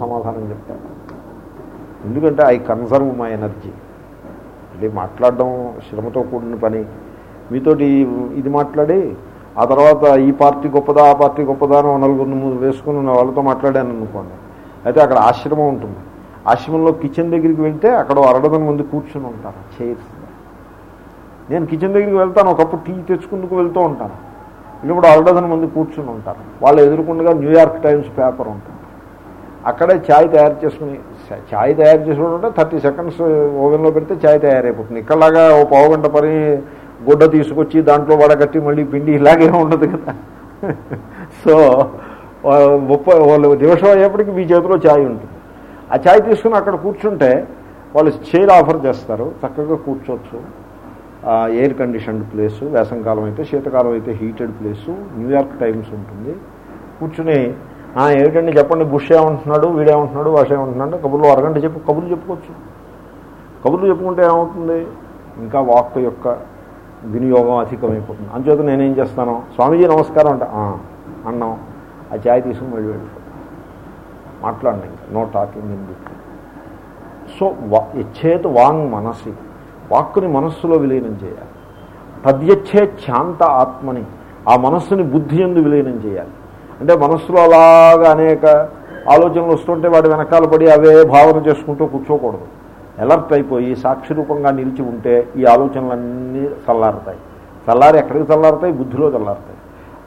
సమాధానం చెప్తాను. ఎందుకంటే ఐ కన్సర్వ్ మై ఎనర్జీ. మళ్ళీ మాట్లాడడం శ్రమతో కూడిన పని. మీతోటి ఇది మాట్లాడి ఆ తర్వాత ఈ పార్టీ గొప్పదా ఆ పార్టీ గొప్పదా అని నలుగురు వేసుకుని ఉన్న వాళ్ళతో మాట్లాడాను అనుకోండి. అయితే అక్కడ ఆశ్రమం ఉంటుంది. ఆశ్రమంలో కిచెన్ దగ్గరికి వెళ్తే అక్కడ అరడదన ముందు కూర్చుని ఉంటారు చైర్స్. నేను కిచెన్ దగ్గరికి వెళ్తాను ఒకప్పుడు టీ తెచ్చుకుందుకు వెళ్తూ ఉంటాను. ఇప్పుడు అరడదన మంది కూర్చుని ఉంటారు. వాళ్ళు ఎదుర్కొండగా న్యూయార్క్ టైమ్స్ పేపర్ ఉంటుంది. అక్కడే ఛాయ్ తయారు చేసుకుని ఛాయ్ తయారు చేసుకుంటే థర్టీ సెకండ్స్ ఓవెన్లో పెడితే ఛాయ్ తయారైపోతుంది. ఇక్కడలాగా ఓ పావు గంట పని గుడ్డ తీసుకొచ్చి దాంట్లో వడగట్టి మళ్ళీ పిండి ఇలాగే ఉండదు కదా. సో ముప్పై వాళ్ళు నిమిషం అయ్యేప్పటికి మీ చేతిలో ఛాయ్ ఉంటుంది. ఆ ఛాయ్ తీసుకుని అక్కడ కూర్చుంటే వాళ్ళు చైర్ ఆఫర్ చేస్తారు. చక్కగా కూర్చోవచ్చు. ఎయిర్ కండిషన్డ్ ప్లేసు వేసంకాలం అయితే శీతకాలం అయితే హీటెడ్ ప్లేసు న్యూయార్క్ టైమ్స్ ఉంటుంది. కూర్చుని ఏమిటండి చెప్పండి బుష్ ఏమంటున్నాడు వీడేమంటున్నాడు వాష్ ఏమంటున్నాడు? కబుర్లు అరగంట చెప్పు కబుర్లు చెప్పుకోవచ్చు. కబుర్లు చెప్పుకుంటే ఏమవుతుంది? ఇంకా వాక్ యొక్క వినియోగం అధికమైపోతుంది. అంచేత నేనేం చేస్తాను? స్వామీజీ నమస్కారం అంటే. అన్నాం ఆ ఛాయ్ తీసుకుని మళ్ళీ వెళ్ళిపోతాం మాట్లాడండి ఇంకా. No talking in between. So వా ఇచ్చేత్ వాంగ్ మనసి. వాక్కుని మనస్సులో విలీనం చేయాలి. తద్యచ్చే శాంత ఆత్మని ఆ మనస్సుని బుద్ధి ఎందు విలీనం చేయాలి. అంటే మనస్సులో అలాగా అనేక ఆలోచనలు వస్తుంటే వాటి వెనకాల పడి అవే భావన చేసుకుంటూ కూర్చోకూడదు. ఎలర్ట్ అయిపోయి సాక్షి రూపంగా నిలిచి ఉంటే ఈ ఆలోచనలన్నీ చల్లారుతాయి. చల్లారి ఎక్కడికి చల్లారుతాయి? బుద్ధిలో చల్లారుతాయి.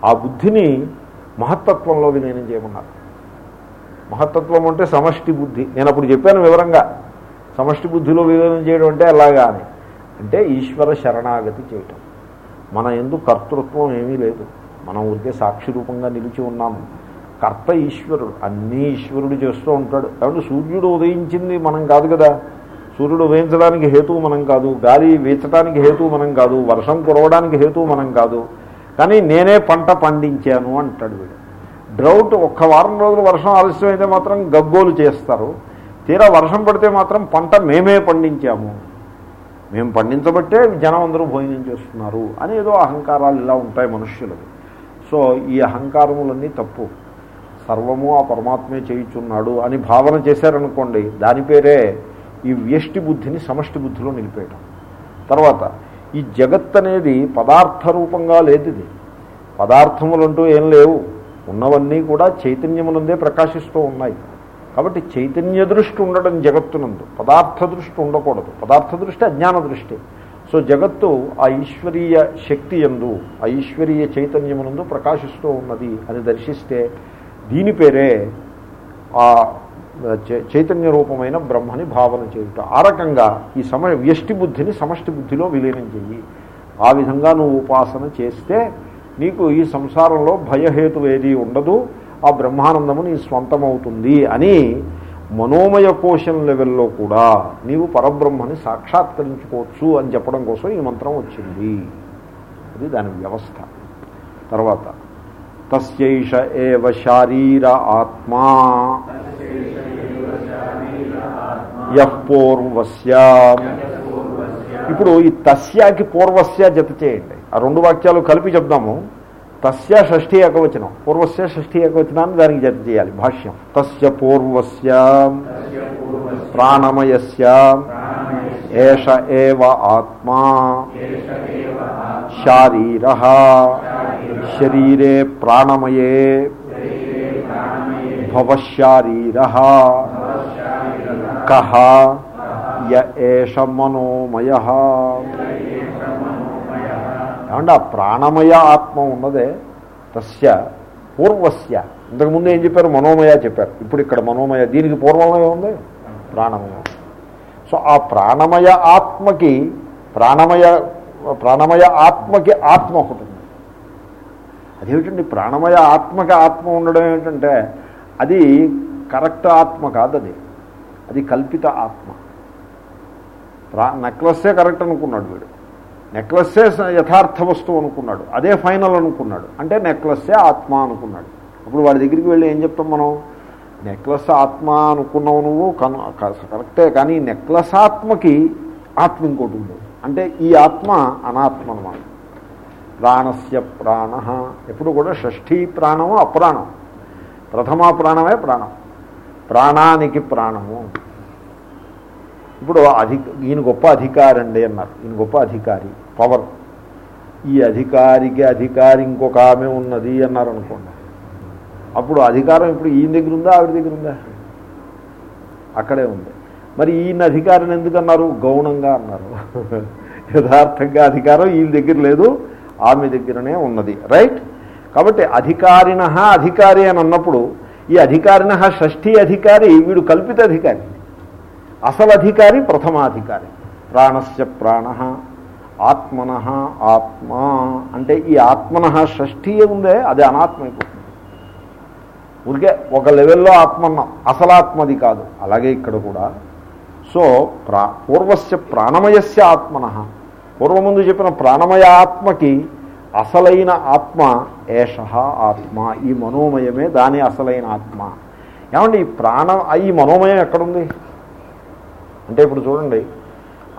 ఆ బుద్ధిని మహత్తత్వంలో విలీనం చేయమన్నారు. మహత్తత్వం అంటే సమష్టి బుద్ధి. నేను అప్పుడు చెప్పాను వివరంగా. సమష్టి బుద్ధిలో విలీనం చేయడం అంటే ఎలాగా అని. అంటే ఈశ్వర శరణాగతి చేయటం. మన ఎందు కర్తృత్వం ఏమీ లేదు. మనం ఊరికే సాక్షి రూపంగా నిలిచి ఉన్నాము కర్త ఈశ్వరుడు అన్నీ ఈశ్వరుడు చేస్తూ ఉంటాడు. కాబట్టి సూర్యుడు ఉదయించింది మనం కాదు కదా. సూర్యుడు ఉదయించడానికి హేతువు మనం కాదు. గాలి వీచడానికి హేతువు మనం కాదు. వర్షం కురవడానికి హేతువు మనం కాదు. కానీ నేనే పంట పండించాను అంటాడు వీడు. డ్రౌట్ ఒక్క వారం రోజులు వర్షం ఆలస్యం అయితే మాత్రం గగ్గోలు చేస్తారు. తీరా వర్షం పడితే మాత్రం పంట మేమే పండించాము. మేము పండించబట్టే జనం అందరూ భోజనం చేస్తున్నారు అని ఏదో అహంకారాలు ఇలా ఉంటాయి మనుష్యులవి సో ఈ అహంకారములన్నీ తప్పు. సర్వము ఆ పరమాత్మే చేయుచున్నాడు అని భావన చేశారనుకోండి దాని పేరే ఈ వ్యష్టి బుద్ధిని సమష్టి బుద్ధిలో నిలిపేయటం. తర్వాత ఈ జగత్ అనేది పదార్థ రూపంగా లేదు ఇది పదార్థములంటూ ఏం లేవు. ఉన్నవన్నీ కూడా చైతన్యమునందే ప్రకాశిస్తూ ఉన్నాయి. కాబట్టి చైతన్య దృష్టి ఉండడం జగత్తునందు. పదార్థ దృష్టి ఉండకూడదు. పదార్థ దృష్టి అజ్ఞాన దృష్టి. సో జగత్తు ఆ ఈశ్వరీయ శక్తి ఎందు ఆ ఈశ్వరీయ చైతన్యమునందు ప్రకాశిస్తూ ఉన్నది. అని దర్శిస్తే దీని పేరే ఆ చై- చైతన్య రూపమైన బ్రహ్మని భావన చేయుట. ఆ రకంగా ఈ సమ వ్యష్టి బుద్ధిని సమష్టి బుద్ధిలో విలీనం చెయ్యి. ఆ విధంగా నువ్వు ఉపాసన చేస్తే నీకు ఈ సంసారంలో భయహేతు ఏది ఉండదు. ఆ బ్రహ్మానందము నీ స్వంతమవుతుంది అని మనోమయ కోశం లెవెల్లో కూడా నీవు పరబ్రహ్మని సాక్షాత్కరించుకోవచ్చు అని చెప్పడం కోసం ఈ మంత్రం వచ్చింది. అది దాని వ్యవస్థ. తర్వాత తస్యైష ఏవ శారీర ఆత్మా యః పూర్వస్య. ఇప్పుడు ఈ తస్యాకి పూర్వస్య జత చేయండి. ఆ రెండు వాక్యాలు కలిపి చెప్దాము. తస్య షష్ఠీ ఏకవచనం పూర్వస్య షష్ఠీ ఏకవచనాన్ని దానికి జత చేయాలి భాష్యం తస్య పూర్వస్య ప్రాణమయస్య ఏష ఏవ ఆత్మా శారీర శరీరే ప్రాణమయే భవశారీర కహ య ఏష మనోమయ ఏమంటే ఆ ప్రాణమయ ఆత్మ ఉన్నదే తస్య పూర్వస్య. ఇంతకుముందు ఏం చెప్పారు? మనోమయ చెప్పారు. ఇప్పుడు ఇక్కడ మనోమయ దీనికి పూర్వమయ ఉంది ప్రాణమయ. సో ఆ ప్రాణమయ ఆత్మకి ప్రాణమయ ప్రాణమయ ఆత్మకి ఆత్మ ఒకటి ఉంది. అదేమిటండి? ప్రాణమయ ఆత్మకి ఆత్మ ఉండడం ఏమిటంటే అది కరెక్ట్ ఆత్మ కాదు అది. అది కల్పిత ఆత్మ. ప్రా నెక్లెస్సే కరెక్ట్ అనుకున్నాడు వీడు. నెక్లెస్సే యథార్థ వస్తువు అనుకున్నాడు. అదే ఫైనల్ అనుకున్నాడు. అంటే నెక్లెస్సే ఆత్మ అనుకున్నాడు. అప్పుడు వాడి దగ్గరికి వెళ్ళి ఏం చెప్తాం మనం? నెక్లెస్ ఆత్మ అనుకున్నావు నువ్వు కను క- కరెక్టే కానీ నెక్లెస్ ఆత్మకి ఆత్మ ఇంకోటి ఉంది. అంటే ఈ ఆత్మ అనాత్మ అనమాట ప్రాణస్య ప్రాణ. ఎప్పుడు కూడా షష్ఠీ ప్రాణము అప్రాణం. ప్రథమా ప్రాణమే ప్రాణం. ప్రాణానికి ప్రాణము. ఇప్పుడు అధి ఈయన గొప్ప అధికారి అండి అన్నారు. ఈయన గొప్ప అధికారి. పవర్. ఈ అధికారికి అధికారి ఇంకొక ఆమె ఉన్నది అన్నారనుకోండి. అప్పుడు అధికారం ఇప్పుడు ఈయన దగ్గర ఉందా ఆవిడ దగ్గర ఉందా? అక్కడే ఉంది. మరి ఈయన అధికారిని ఎందుకన్నారు? గౌణంగా అన్నారు. యథార్థంగా అధికారం ఈయన దగ్గర లేదు ఆమె దగ్గరనే ఉన్నది. రైట్? కాబట్టి అధికారిన అధికారి అని అన్నప్పుడు ఈ అధికారిన షష్ఠీ అధికారి వీడు కల్పిత అధికారి. అసలు అధికారి ప్రథమాధికారి. ప్రాణస్య ప్రాణ. ఆత్మన ఆత్మ అంటే ఈ ఆత్మన షష్ఠీ ఉందే అది అనాత్మైపోతుంది. ఊరికే ఒక లెవెల్లో ఆత్మన్నాం అసలాత్మది కాదు. అలాగే ఇక్కడ కూడా. సో ప్రా పూర్వస్య ప్రాణమయస్య ఆత్మన. పూర్వముందు చెప్పిన ప్రాణమయ ఆత్మకి అసలైన ఆత్మ ఏష ఆత్మ ఈ మనోమయమే దాని అసలైన ఆత్మ. ఏమండి ఈ ప్రాణ ఈ మనోమయం ఎక్కడుంది? అంటే ఇప్పుడు చూడండి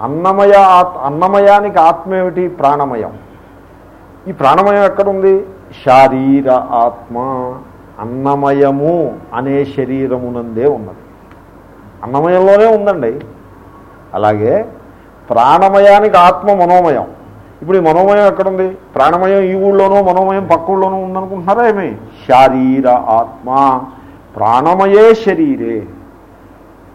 అన్నమయ ఆత్ అన్నమయానికి ఆత్మ ఏమిటి ప్రాణమయం. ఈ ప్రాణమయం ఎక్కడుంది? శారీర ఆత్మ. అన్నమయము అనే శరీరమునందే ఉన్నది. అన్నమయంలోనే ఉందండి. అలాగే ప్రాణమయానికి ఆత్మ మనోమయం. ఇప్పుడు ఈ మనోమయం ఎక్కడుంది? ప్రాణమయం ఈ ఊళ్ళోనూ మనోమయం పక్క ఊళ్ళోనూ ఉందనుకుంటున్నారా ఏమి? శారీర ఆత్మ. ప్రాణమయే శరీరే.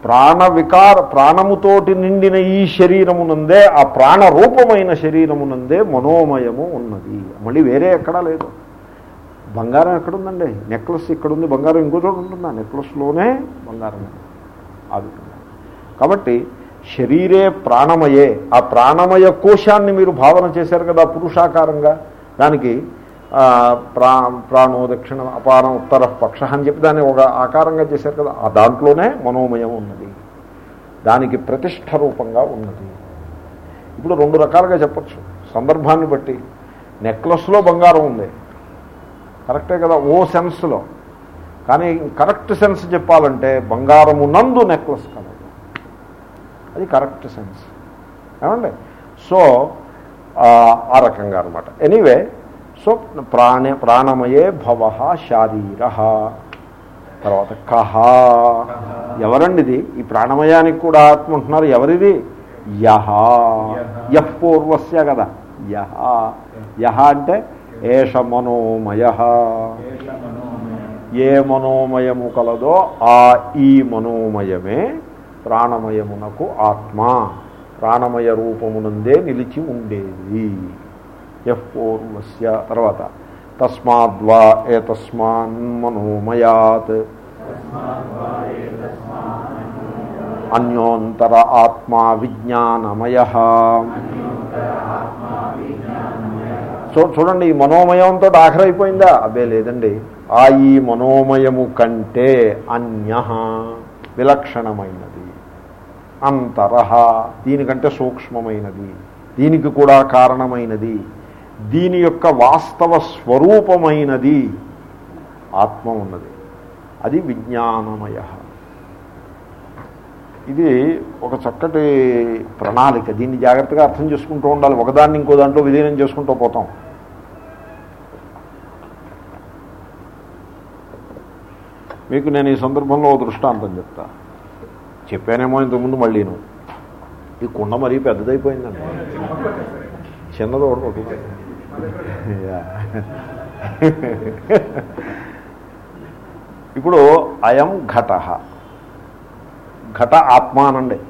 ప్రాణ వికార ప్రాణముతోటి నిండిన ఈ శరీరమునందే ఆ ప్రాణరూపమైన శరీరమునందే మనోమయము ఉన్నది. మళ్ళీ వేరే ఎక్కడా లేదు. బంగారం ఎక్కడుందండి? నెక్లెస్ ఇక్కడుంది బంగారం ఇంకో చోట ఉంటుందా? నెక్లెస్లోనే బంగారం అది కాబట్టి శరీరే ప్రాణమయే. ఆ ప్రాణమయ కోశాన్ని మీరు భావన చేశారు కదా పురుషాకారంగా. దానికి ప్రా ప్రాణో దక్షిణ అపారం ఉత్తర పక్ష అని చెప్పి దాన్ని ఒక ఆకారంగా చేశారు కదా. ఆ దాంట్లోనే మనోమయం ఉన్నది. దానికి ప్రతిష్ట రూపంగా ఉన్నది. ఇప్పుడు రెండు రకాలుగా చెప్పచ్చు. సందర్భాన్ని బట్టి నెక్లెస్లో బంగారం ఉంది. కరెక్టే కదా? ఓ సెన్స్లో. కానీ కరెక్ట్ సెన్స్ చెప్పాలంటే బంగారము నందు నెక్లెస్ కలదు. అది కరెక్ట్ సెన్స్. ఏమండి? సో ఆ రకంగా అనమాట ఎనీవే సో ప్రాణ ప్రాణమయే భవ శారీర. తర్వాత కహ ఎవరండిది? ఈ ప్రాణమయానికి కూడా ఆత్మ ఉంటున్నారు ఎవరిది? యహ యహ్ పూర్వస్య కదా. యహ యహ అంటే ఏష మనోమయ. ఏ మనోమయము కలదో ఆ ఈ మనోమయమే ప్రాణమయమునకు ఆత్మ. ప్రాణమయ రూపమునందే నిలిచి ఉండేది. యః పూర్వస్య తర్వాత. తస్మాద్వా ఏతస్మాన్ మనోమయాత్. అన్యోంతర ఆత్మా విజ్ఞానమయ. చూ చూడండి ఈ మనోమయంతో ఆఖరైపోయిందా అబ్బే లేదండి. ఆ ఈ మనోమయము కంటే అన్య విలక్షణమైనది. అంతరహ దీనికంటే సూక్ష్మమైనది. దీనికి కూడా కారణమైనది. దీని యొక్క వాస్తవ స్వరూపమైనది ఆత్మ ఉన్నది. అది విజ్ఞానమయ. ఇది ఒక చక్కటి ప్రణాళిక. దీన్ని జాగ్రత్తగా అర్థం చేసుకుంటూ ఉండాలి. ఒకదాన్ని ఇంకో దాంట్లో విలీనం చేసుకుంటూ పోతాం. మీకు నేను ఈ సందర్భంలో ఓ దృష్టాంతం చెప్తా. చెప్పానేమో ఇంతకుముందు నువ్వు ఈ కుండ మరీ పెద్దదైపోయిందండి. చిన్నది ఒకటి ఒకటి. ఇప్పుడు అయం ఘట. ఘట ఆత్మానండి.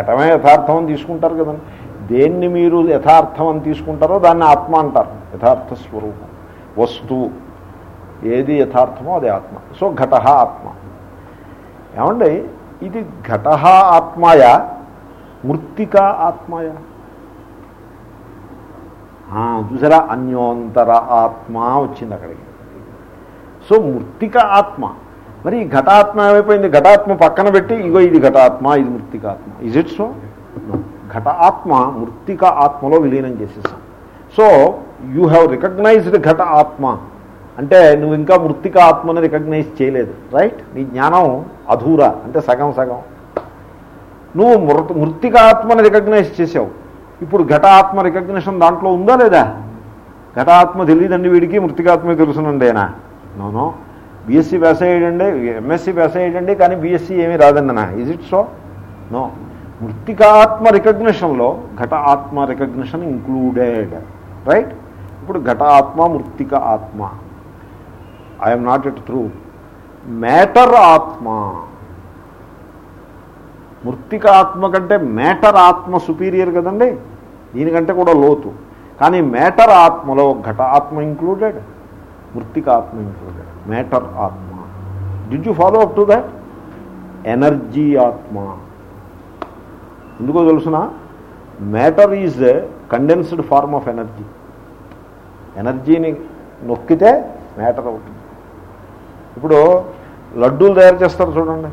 ఘటమే యథార్థం అని తీసుకుంటారు కదండి. దేన్ని మీరు యథార్థం అని తీసుకుంటారో దాన్ని ఆత్మ అంటారు. యథార్థ స్వరూపం. వస్తువు. ఏది యథార్థమో అది ఆత్మ. సో ఘట ఆత్మ. ఏమండి? ఇది ఘట ఆత్మాయ మృత్తిక ఆత్మాయ. చూసారా? అన్యోంతర ఆత్మ వచ్చింది అక్కడికి. సో మృత్తిక ఆత్మ. మరి ఈ ఘటాత్మ ఏమైపోయింది? ఘటాత్మ పక్కన పెట్టి ఇగో ఇది ఘటాత్మ ఇది మృత్తికాత్మ ఇజ్ ఇట్ సో ఘట ఆత్మ మృత్తిక ఆత్మలో విలీనం చేసేసాం. సో యూ హ్యావ్ రికగ్నైజ్డ్ ఘట ఆత్మ. అంటే నువ్వు ఇంకా మృత్తిక ఆత్మని రికగ్నైజ్ చేయలేదు. రైట్ నీ జ్ఞానం అధూరా అంటే సగం సగం. నువ్వు మృత మృత్తిక ఆత్మని రికగ్నైజ్ చేసావు. ఇప్పుడు ఘటాత్మ రికగ్నిషన్ దాంట్లో ఉందా లేదా? ఘటాత్మ తెలియదండి వీడికి మృతికాత్మే ఆయన నోనో బీఎస్సీ పాస్ అయ్యాడండి ఎంఎస్సీ పాస్ అయ్యాడండి కానీ బీఎస్సీ ఏమీ రాదండి ఇజ్ ఇట్ సో నో మృతికాత్మ రికగ్నిషన్లో ఘట ఆత్మ రికగ్నిషన్ ఇంక్లూడెడ్ రైట్ ఇప్పుడు ఘట ఆత్మ మృతిక ఆత్మ I'm not it through matter ఆత్మ. మృతిక ఆత్మ కంటే మ్యాటర్ ఆత్మ సుపీరియర్ కదండి? దీనికంటే కూడా లోతు. కానీ మ్యాటర్ ఆత్మలో ఘట ఆత్మ ఇంక్లూడెడ్ మృతిక ఆత్మ ఇంక్లూడెడ్ మ్యాటర్ ఆత్మ. Did you follow up to that energy ఆత్మ. ఎందుకో తెలుసిన? Matter is condensed form of energy ఎనర్జీని నొక్కితే మ్యాటర్ అవుతుంది. ఇప్పుడు లడ్డూలు తయారు చేస్తారు చూడండి.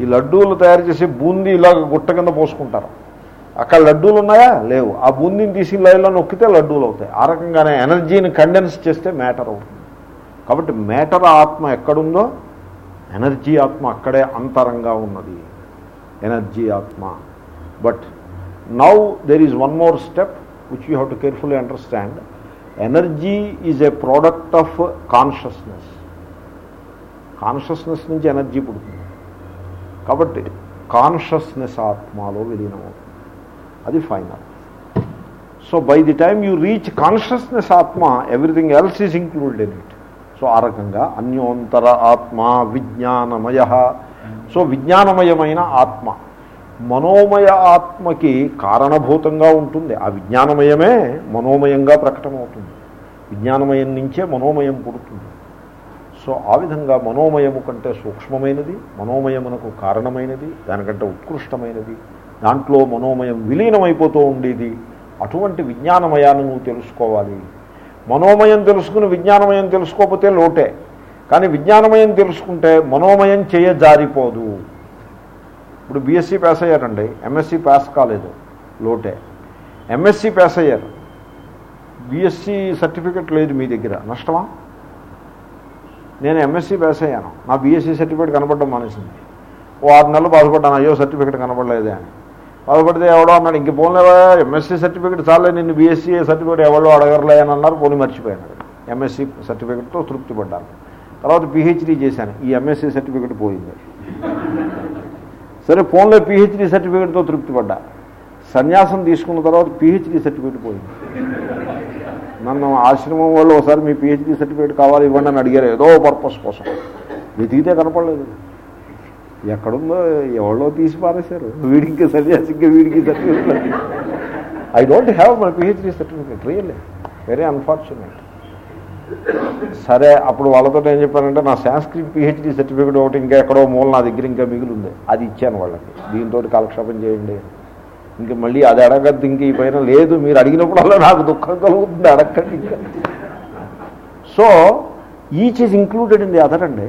ఈ లడ్డూలు తయారు చేసి బూందీ ఇలాగ గుట్ట కింద పోసుకుంటారు. అక్కడ లడ్డూలు ఉన్నాయా? లేవు. ఆ బూందీని తీసి లైన్లో నొక్కితే లడ్డూలు అవుతాయి. ఆ రకంగానే ఎనర్జీని కండెన్స్ చేస్తే మ్యాటర్ అవుతుంది. కాబట్టి మ్యాటర్ ఆత్మ ఎక్కడుందో ఎనర్జీ ఆత్మ అక్కడే అంతరంగా ఉన్నది. ఎనర్జీ ఆత్మ. But now there is one more step which you have to carefully understand. Energy is a product of consciousness. Consciousness నుంచి ఎనర్జీ పుడుతుంది. కాబట్టి కాన్షియస్నెస్ ఆత్మలో విలీనమవుతుంది. అది final so by the time you reach consciousness ఆత్మ everything else is included in it so ఆ రకంగా అన్యోంతర ఆత్మ విజ్ఞానమయ. సో విజ్ఞానమయమైన ఆత్మ. మనోమయ ఆత్మకి కారణభూతంగా ఉంటుంది. ఆ విజ్ఞానమయమే మనోమయంగా ప్రకటమవుతుంది. విజ్ఞానమయం నుంచే మనోమయం పుడుతుంది. సో ఆ విధంగా మనోమయము కంటే సూక్ష్మమైనది మనోమయమునకు కారణమైనది దానికంటే ఉత్కృష్టమైనది దాంట్లో మనోమయం విలీనమైపోతూ ఉండేది. అటువంటి విజ్ఞానమయాన్ని నువ్వు తెలుసుకోవాలి. మనోమయం తెలుసుకుని విజ్ఞానమయం తెలుసుకోకపోతే లోటే. కానీ విజ్ఞానమయం తెలుసుకుంటే మనోమయం చేయ జారిపోదు ఇప్పుడు బీఎస్సీ పాస్ అయ్యారండి. ఎంఎస్సీ పాస్ కాలేదు. లోటే. ఎంఎస్సీ పాస్ అయ్యారు. బీఎస్సీ సర్టిఫికెట్ లేదు మీ దగ్గర. నష్టమా? నేను ఎంఎస్సీ పాస్ అయ్యాను. నా బీఎస్సీ సర్టిఫికేట్ కనపడడం మానేసింది. ఓ ఆరు నెలలు బాధపడ్డాను అయ్యో సర్టిఫికేట్ కనపడలేదే అని. బాధపడితే ఎవడో అన్నాడు ఇంక పోన్లేవా ఎంఎస్సీ సర్టిఫికేట్ చాలే నిన్ను బీఎస్సీ సర్టిఫికేట్ ఎవరో అడగరలే అని అన్నారు. పోనీ మర్చిపోయాను. ఎంఎస్సీ సర్టిఫికేట్తో తృప్తి పడ్డాను. తర్వాత పిహెచ్డీ చేశాను. ఈ ఎంఎస్సీ సర్టిఫికేట్ పోయింది. సరే ఫోన్లో పిహెచ్డీ సర్టిఫికేట్తో తృప్తి పడ్డా. సన్యాసం తీసుకున్న తర్వాత పిహెచ్డీ సర్టిఫికేట్ పోయింది. నన్ను ఆశ్రమం వాళ్ళు ఒకసారి మీ పిహెచ్డీ సర్టిఫికేట్ కావాలి ఇవ్వండి అని అడిగారు. ఏదో పర్పస్ కోసం. వెతికితే కనపడలేదు. ఎక్కడుందో ఎవరో తీసి పారేశారు. వీడికి సన్యాసికి వీడికి certificate I don't have my PhD certificate really very unfortunate సరే అప్పుడు వాళ్ళతో ఏం చెప్పానంటే నా సాంస్క్రిట్ పిహెచ్డీ సర్టిఫికేట్ ఒకటి ఇంకా ఎక్కడో మూల నా దగ్గర ఇంకా మిగిలి ఉంది. అది ఇచ్చాను వాళ్ళకి. దీంతో కాలక్షేపం చేయండి. ఇంక మళ్ళీ అది అడగద్దు ఇంక ఈ పైన లేదు మీరు అడిగినప్పుడల్లా నాకు దుఃఖం కలుగుతుంది అడగండి. ఇంకా so each is included in the other అండి.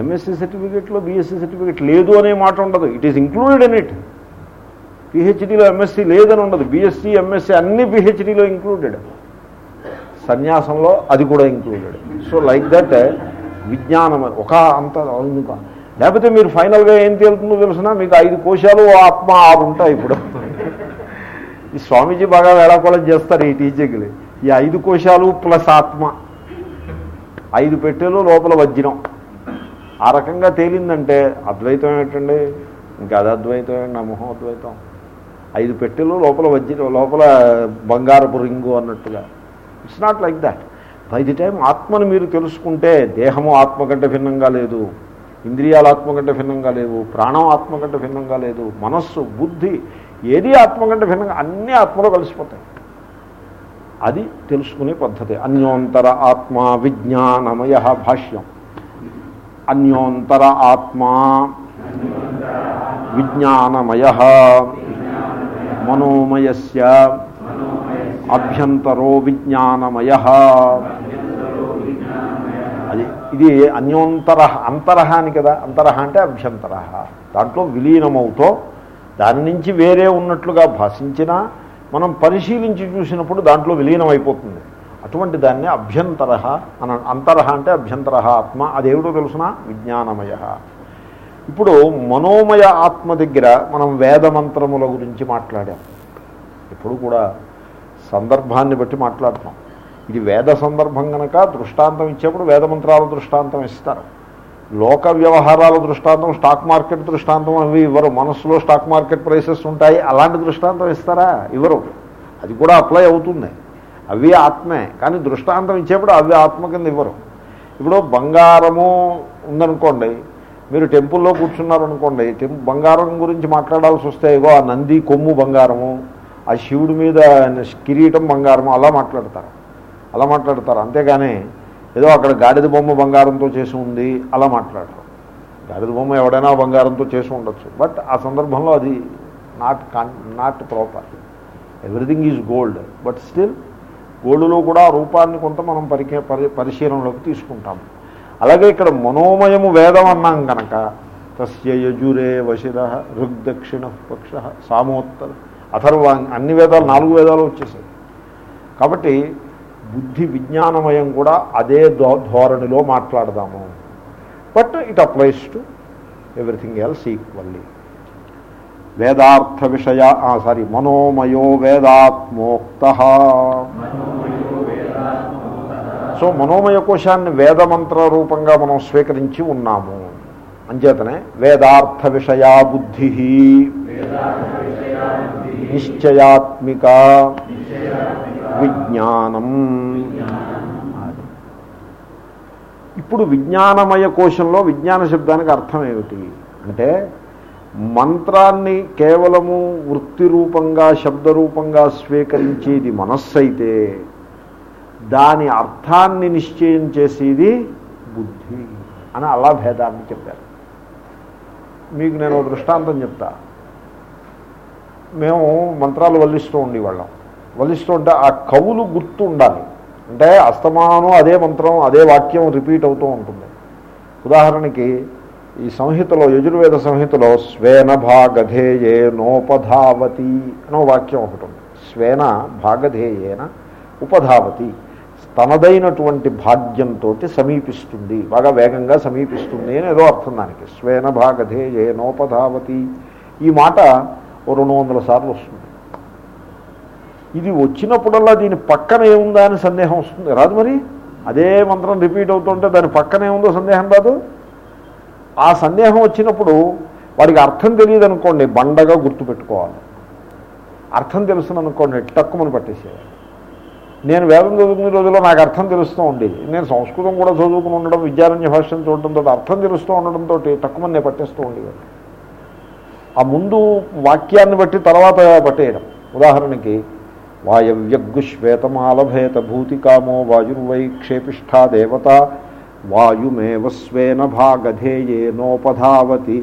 ఎంఎస్సీ సర్టిఫికేట్లో బీఎస్సీ సర్టిఫికేట్ లేదు అనే మాట ఉండదు. It is included in it పిహెచ్డీలో MSc లేదని ఉండదు. బీఎస్సీ ఎంఎస్సీ అన్ని పిహెచ్డీలో ఇంక్లూడెడ్ సన్యాసంలో అది కూడా ఇంక్లూడెడ్ సో లైక్ దట్ విజ్ఞానం ఒక అంత ఇంకా లేకపోతే మీరు ఫైనల్గా ఏం తేలుతుందో తెలిసినా? మీకు ఐదు కోశాలు ఆత్మ ఆరు ఉంటాయి ఇప్పుడు. ఈ స్వామీజీ బాగా వేళాకోళం చేస్తారు ఈ టీచింగ్లు ఈ ఐదు కోశాలు ప్లస్ ఆత్మ. ఐదు పెట్టెలు లోపల వజ్రం. ఆ రకంగా తేలిందంటే అద్వైతం ఏమిటండి ఇంకా అది అద్వైతం ఏంటి? నమోహం అద్వైతం. ఐదు పెట్టెలు లోపల వజ్రం లోపల బంగారపు రింగు అన్నట్టుగా. It's not like that by the time ఆత్మను మీరు తెలుసుకుంటే దేహము ఆత్మ కంటే భిన్నంగా లేదు. ఇంద్రియాలు ఆత్మ కంటే భిన్నంగా లేవు ప్రాణం ఆత్మ కంటే భిన్నంగా లేదు మనస్సు బుద్ధి ఏది ఆత్మ కంటే భిన్నంగా అన్నీ ఆత్మలో కలిసిపోతాయి. అది తెలుసుకునే పద్ధతి. అన్యోంతర ఆత్మ విజ్ఞానమయ భాష్యం. అన్యోంతర ఆత్మ విజ్ఞానమయ మనోమయస్య అభ్యంతరో విజ్ఞానమయ అది ఇది అన్యోంతర అంతరహ అని కదా. అంతరహ అంటే అభ్యంతర. దాంట్లో విలీనమవుతో దాని నుంచి వేరే ఉన్నట్లుగా భాషించినా మనం పరిశీలించి చూసినప్పుడు దాంట్లో విలీనమైపోతుంది. అటువంటి దాన్ని అభ్యంతర అన అంతరహ అంటే అభ్యంతర ఆత్మ. అదేమిటో తెలుసిన? విజ్ఞానమయ. ఇప్పుడు మనోమయ ఆత్మ దగ్గర మనం వేదమంత్రముల గురించి మాట్లాడాం. ఇప్పుడు కూడా సందర్భాన్ని బట్టి మాట్లాడుతున్నాం ఇది వేద సందర్భం కనుక దృష్టాంతం ఇచ్చేప్పుడు వేద మంత్రాల దృష్టాంతం ఇస్తారు. లోక వ్యవహారాల దృష్టాంతం స్టాక్ మార్కెట్ దృష్టాంతం అవి ఇవ్వరు. మనస్సులో స్టాక్ మార్కెట్ ప్రైసెస్ ఉంటాయి. అలాంటి దృష్టాంతం ఇస్తారా? ఇవ్వరు. అది కూడా అప్లై అవుతుంది. అవి ఆత్మే. కానీ దృష్టాంతం ఇచ్చేప్పుడు అవి ఆత్మ కింద ఇవ్వరు. ఇప్పుడు బంగారము ఉందనుకోండి మీరు టెంపుల్లో కూర్చున్నారనుకోండి టెం బంగారం గురించి మాట్లాడాల్సి వస్తే ఇగో ఆ నంది కొమ్ము బంగారము ఆ శివుడి మీద కిరీటం బంగారము అలా మాట్లాడతారు. అలా మాట్లాడతారు. అంతేగాని ఏదో అక్కడ గాడిద బొమ్మ బంగారంతో చేసి ఉంది అలా మాట్లాడరు. గాడిద బొమ్మ ఎవడైనా బంగారంతో చేసి ఉండొచ్చు. బట్ ఆ సందర్భంలో అది not can not proper everything is gold but still గోల్డ్లో కూడా రూపాన్ని కొంత మనం పరికే పరి పరిశీలనలోకి తీసుకుంటాము అలాగే ఇక్కడ మనోమయము వేదం అన్నాం కనుక తస్య యజురే వశిర ఋగ్దక్షిణ పక్ష సామోత్తర అథర్వా అన్ని వేదాలు నాలుగు వేదాలు వచ్చేసాయి. కాబట్టి బుద్ధి విజ్ఞానమయం కూడా అదే ధోరణిలో మాట్లాడదాము. But it applies to everything else equally. వేదార్థ విషయ సారీ మనోమయో వేదాత్మోక్త. సో మనోమయ కోశాన్ని వేదమంత్ర రూపంగా మనం స్వీకరించి ఉన్నాము. అంచేతనే వేదార్థ విషయా బుద్ధి. నిశ్చయాత్మిక. విజ్ఞానం. ఇప్పుడు విజ్ఞానమయ కోశంలో విజ్ఞాన శబ్దానికి అర్థం ఏమిటి? అంటే మంత్రాన్ని కేవలము వృత్తి రూపంగా శబ్దరూపంగా స్వీకరించేది మనస్సు అయితే దాని అర్థాన్ని నిశ్చయం చేసేది బుద్ధి అని అలా భేదాన్ని చెప్పారు. మీకు నేను ఒక దృష్టాంతం చెప్తా. మేము మంత్రాలు వల్లిస్తూ ఉండేవాళ్ళం. వల్లిస్తూ ఉంటే ఆ కవులు గుర్తు ఉండాలి అంటే అస్తమానం అదే మంత్రం అదే వాక్యం రిపీట్ అవుతూ ఉంటుంది. ఉదాహరణకి ఈ సంహితలో యజుర్వేద సంహితలో స్వేన భాగధేయే నోపధావతి అనో వాక్యం ఒకటి ఉంది. స్వేన భాగధేయేన ఉపధావతి. తనదైనటువంటి భాగ్యంతో సమీపిస్తుంది. బాగా వేగంగా సమీపిస్తుంది అని ఏదో అర్థం దానికి. స్వేన భాగధేయే నోపధావతి. ఈ మాట ఓ రెండు వందల సార్లు వస్తుంది. ఇది వచ్చినప్పుడల్లా దీని పక్కన ఏముందా అని సందేహం వస్తుంది. రాదు మరి? అదే మంత్రం రిపీట్ అవుతుంటే దాని పక్కన ఏముందో సందేహం రాదు? ఆ సందేహం వచ్చినప్పుడు వాడికి అర్థం తెలియదు అనుకోండి బండగా గుర్తుపెట్టుకోవాలి అర్థం తెలుసును అనుకోండి టక్కుమని పట్టేసేయాలి. నేను వేదం చదువుకునే రోజుల్లో నాకు అర్థం తెలుస్తూ ఉండేది. నేను సంస్కృతం కూడా చదువుకుని ఉండడం విద్యారణ్య భాషను చూడడంతో అర్థం తెలుస్తూ ఉండడంతో తక్కువని నేను పట్టేస్తూ ఉండేవాడు ఆ ముందు వాక్యాన్ని బట్టి తర్వాత పట్టేయడం. ఉదాహరణకి వాయవ్యగ్గుశ్వేతమాలభేత భూతికామో వాయుర్వై క్షేపిష్ఠా దేవత వాయుమేవ స్వేన భాగధేయే నోపధావతి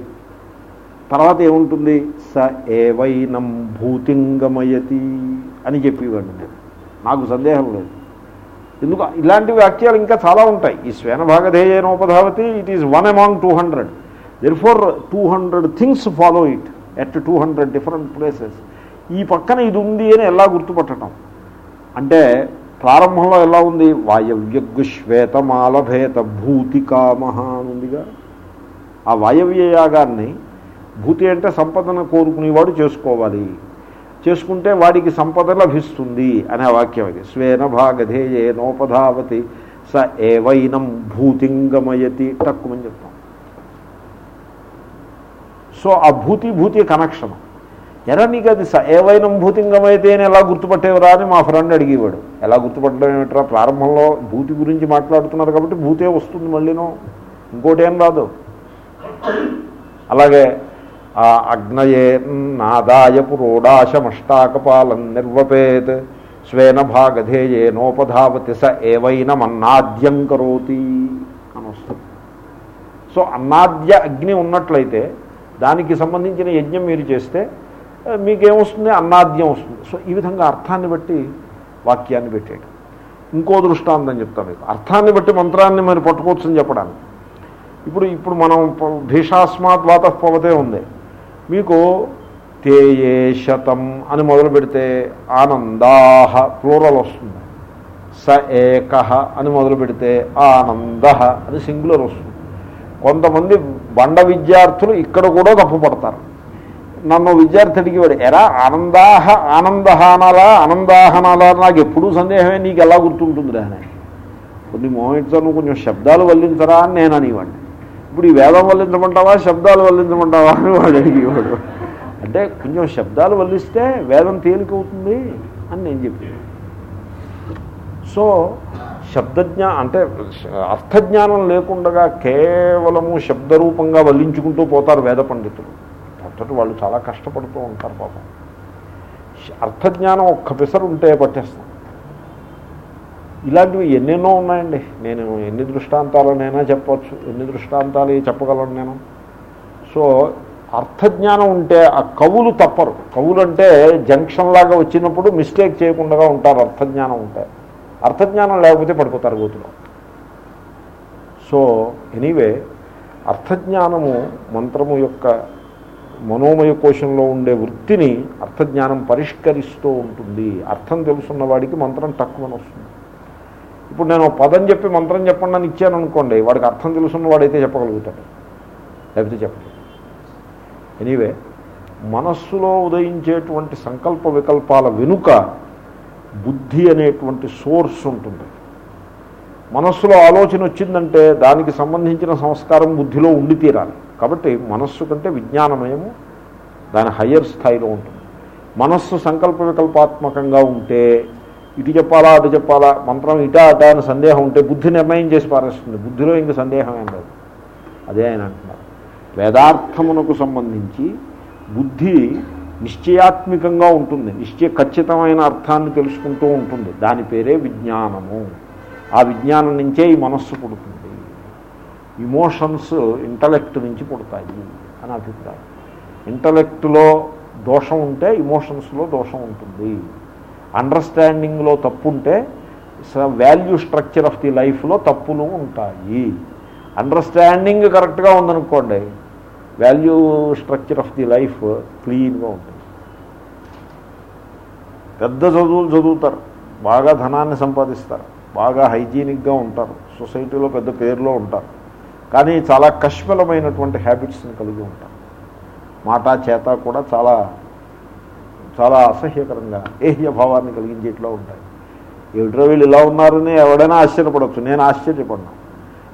తర్వాత ఏముంటుంది? స ఏవైనం భూతింగమయతి అని చెప్పేవాడు నేను. నాకు సందేహం లేదు. ఎందుకు? ఇలాంటి వాక్యాలు ఇంకా చాలా ఉంటాయి. ఈ స్వేన భాగధేయేనోపధావతి it is one among two hundred there four two hundred things follow it at two hundred different places ఈ పక్కన ఇది ఉంది అని ఎలా గుర్తుపట్టడం? అంటే ప్రారంభంలో ఎలా ఉంది? వాయవ్యగ్గు శ్వేతమాలభేత భూతికామహ అని ఉందిగా. ఆ వాయవ్య యాగాన్ని భూతి అంటే సంపదను కోరుకునేవాడు చేసుకోవాలి. చేసుకుంటే వాడికి సంపద లభిస్తుంది అనే వాక్యం ఇది స్వేన భాగధేయే నోపధావతి స ఏవైనం భూతింగమయతి తక్కువని చెప్తాం. సో ఆ భూతి భూతి కనెక్షన్. ఎరా నీకు అది స ఏవైనం భూతింగమైతే అని ఎలా గుర్తుపట్టేవరా అని మా ఫ్రెండ్ అడిగేవాడు. ఎలా గుర్తుపట్టడం ఏమిట్రా? ప్రారంభంలో భూతి గురించి మాట్లాడుతున్నారు కాబట్టి భూతే వస్తుంది మళ్ళీను. ఇంకోటి ఏం రాదు. అలాగే ఆ అగ్నయే నాదాయ పురోడాశమష్టాకపాలం నిర్వపేత్ స్వేన భాగధేయే నోపధావతి స ఏవైనమన్నాద్యం కరోతి అని వస్తుంది సో అన్నాద్య అగ్ని ఉన్నట్లయితే దానికి సంబంధించిన యజ్ఞం మీరు చేస్తే మీకేమొస్తుంది? అన్నాద్యం వస్తుంది సో ఈ విధంగా అర్థాన్ని బట్టి వాక్యాన్ని పెట్టేయడం ఇంకో దృష్టాంతం చెప్తాను మీకు. అర్థాన్ని బట్టి మంత్రాన్ని మరి పట్టుకోవచ్చని చెప్పడానికి. ఇప్పుడు ఇప్పుడు మనం భీషాస్మాత్ వాతపవతే ఉంది. మీకు తేయే శతం అని మొదలు పెడితే ఆనందాహ ప్లూరల్ వస్తుంది. స ఏక అని మొదలు పెడితే ఆనంద అని సింగులర్ వస్తుంది. కొంతమంది బండ విద్యార్థులు ఇక్కడ కూడా తప్పు పడతారు నన్ను విద్యార్థి అడిగేవాడు ఎరా ఆనందాహ ఆనందహానాలా ఆనందాహనాలా నాకు ఎప్పుడూ సందేహమే నీకు ఎలా గుర్తుంటుందిరా అని. కొన్ని మోహించను కొంచెం శబ్దాలు వల్లించరా అని నేను అనేవాడిని. ఇప్పుడు ఈ వేదం వల్లించమంటావా శబ్దాలు వల్లించమంటావా అని వాడు అడిగేవాడు. అంటే కొంచెం శబ్దాలు వల్లిస్తే వేదం తేలికవుతుంది అని నేను చెప్పాను సో శబ్దజ్ఞా అంటే అర్థజ్ఞానం లేకుండా కేవలము శబ్దరూపంగా వల్లించుకుంటూ పోతారు వేద పండితులు. అంటారు వాళ్ళు చాలా కష్టపడుతూ ఉంటారు పాపం. అర్థజ్ఞానం ఒక్క పిసరు ఉంటే పట్టేస్తాం. ఇలాంటివి ఎన్నెన్నో ఉన్నాయండి. నేను ఎన్ని దృష్టాంతాలనైనా చెప్పవచ్చు ఎన్ని దృష్టాంతాలు చెప్పగలను నేను. సో అర్థజ్ఞానం ఉంటే ఆ కవులు తప్పరు. కవులు అంటే జంక్షన్ లాగా వచ్చినప్పుడు మిస్టేక్ చేయకుండా ఉంటారు అర్థజ్ఞానం ఉంటే. అర్థజ్ఞానం లేకపోతే పడిపోతారు గోతులో. సో ఎనీవే అర్థజ్ఞానము మంత్రము యొక్క మనోమయ కోశంలో ఉండే వృత్తిని అర్థజ్ఞానం పరిష్కరిస్తూ ఉంటుంది. అర్థం తెలుసున్న వాడికి మంత్రం తక్కువని వస్తుంది. ఇప్పుడు నేను పదం చెప్పి మంత్రం చెప్పండి అని ఇచ్చాను అనుకోండి వాడికి అర్థం తెలుసున్న వాడైతే చెప్పగలుగుతాడు. లేకపోతే చెప్పలేదు ఎనీవే మనస్సులో ఉదయించేటువంటి సంకల్ప వికల్పాల వెనుక బుద్ధి అనేటువంటి సోర్స్ ఉంటుంది. మనస్సులో ఆలోచన వచ్చిందంటే దానికి సంబంధించిన సంస్కారం బుద్ధిలో ఉండి తీరాలి. కాబట్టి మనస్సు కంటే విజ్ఞానమయము దాని హయ్యర్ స్థాయిలో ఉంటుంది. మనస్సు సంకల్ప వికల్పాత్మకంగా ఉంటే ఇటు చెప్పాలా అటు చెప్పాలా మంత్రం ఇటా అటా అని సందేహం ఉంటే బుద్ధి నిర్ణయం చేసి పారేస్తుంది. బుద్ధిలో ఇంక సందేహం ఏం లేదు. అదే ఆయన అంటున్నారు. వేదార్థమునకు సంబంధించి బుద్ధి నిశ్చయాత్మికంగా ఉంటుంది. నిశ్చయ ఖచ్చితమైన అర్థాన్ని తెలుసుకుంటూ ఉంటుంది. దాని పేరే విజ్ఞానము. ఆ విజ్ఞానం నుంచే ఈ మనస్సు పుడుతుంది. ఇమోషన్స్ ఇంటలెక్ట్ నుంచి పుడతాయి అని అభిప్రాయం. ఇంటలెక్ట్లో దోషం ఉంటే ఇమోషన్స్లో దోషం ఉంటుంది. అండర్స్టాండింగ్లో తప్పు ఉంటే వాల్యూ స్ట్రక్చర్ ఆఫ్ ది లైఫ్లో తప్పులు ఉంటాయి. అండర్స్టాండింగ్ కరెక్ట్గా ఉందనుకోండి value structure of the life క్లీన్గా ఉంటుంది. పెద్ద చదువులు చదువుతారు బాగా ధనాన్ని సంపాదిస్తారు బాగా హైజీనిక్గా ఉంటారు సొసైటీలో పెద్ద పేరులో ఉంటారు. కానీ చాలా కష్మలమైనటువంటి హ్యాబిట్స్ని కలిగి ఉంటారు మాట చేత కూడా చాలా చాలా అసహ్యకరంగా ఏహ్య భావాన్ని కలిగించేట్లో ఉంటాయి. ఏమిటో వీళ్ళు ఇలా ఉన్నారని ఎవడైనా ఆశ్చర్యపడవచ్చు నేను ఆశ్చర్యపడినా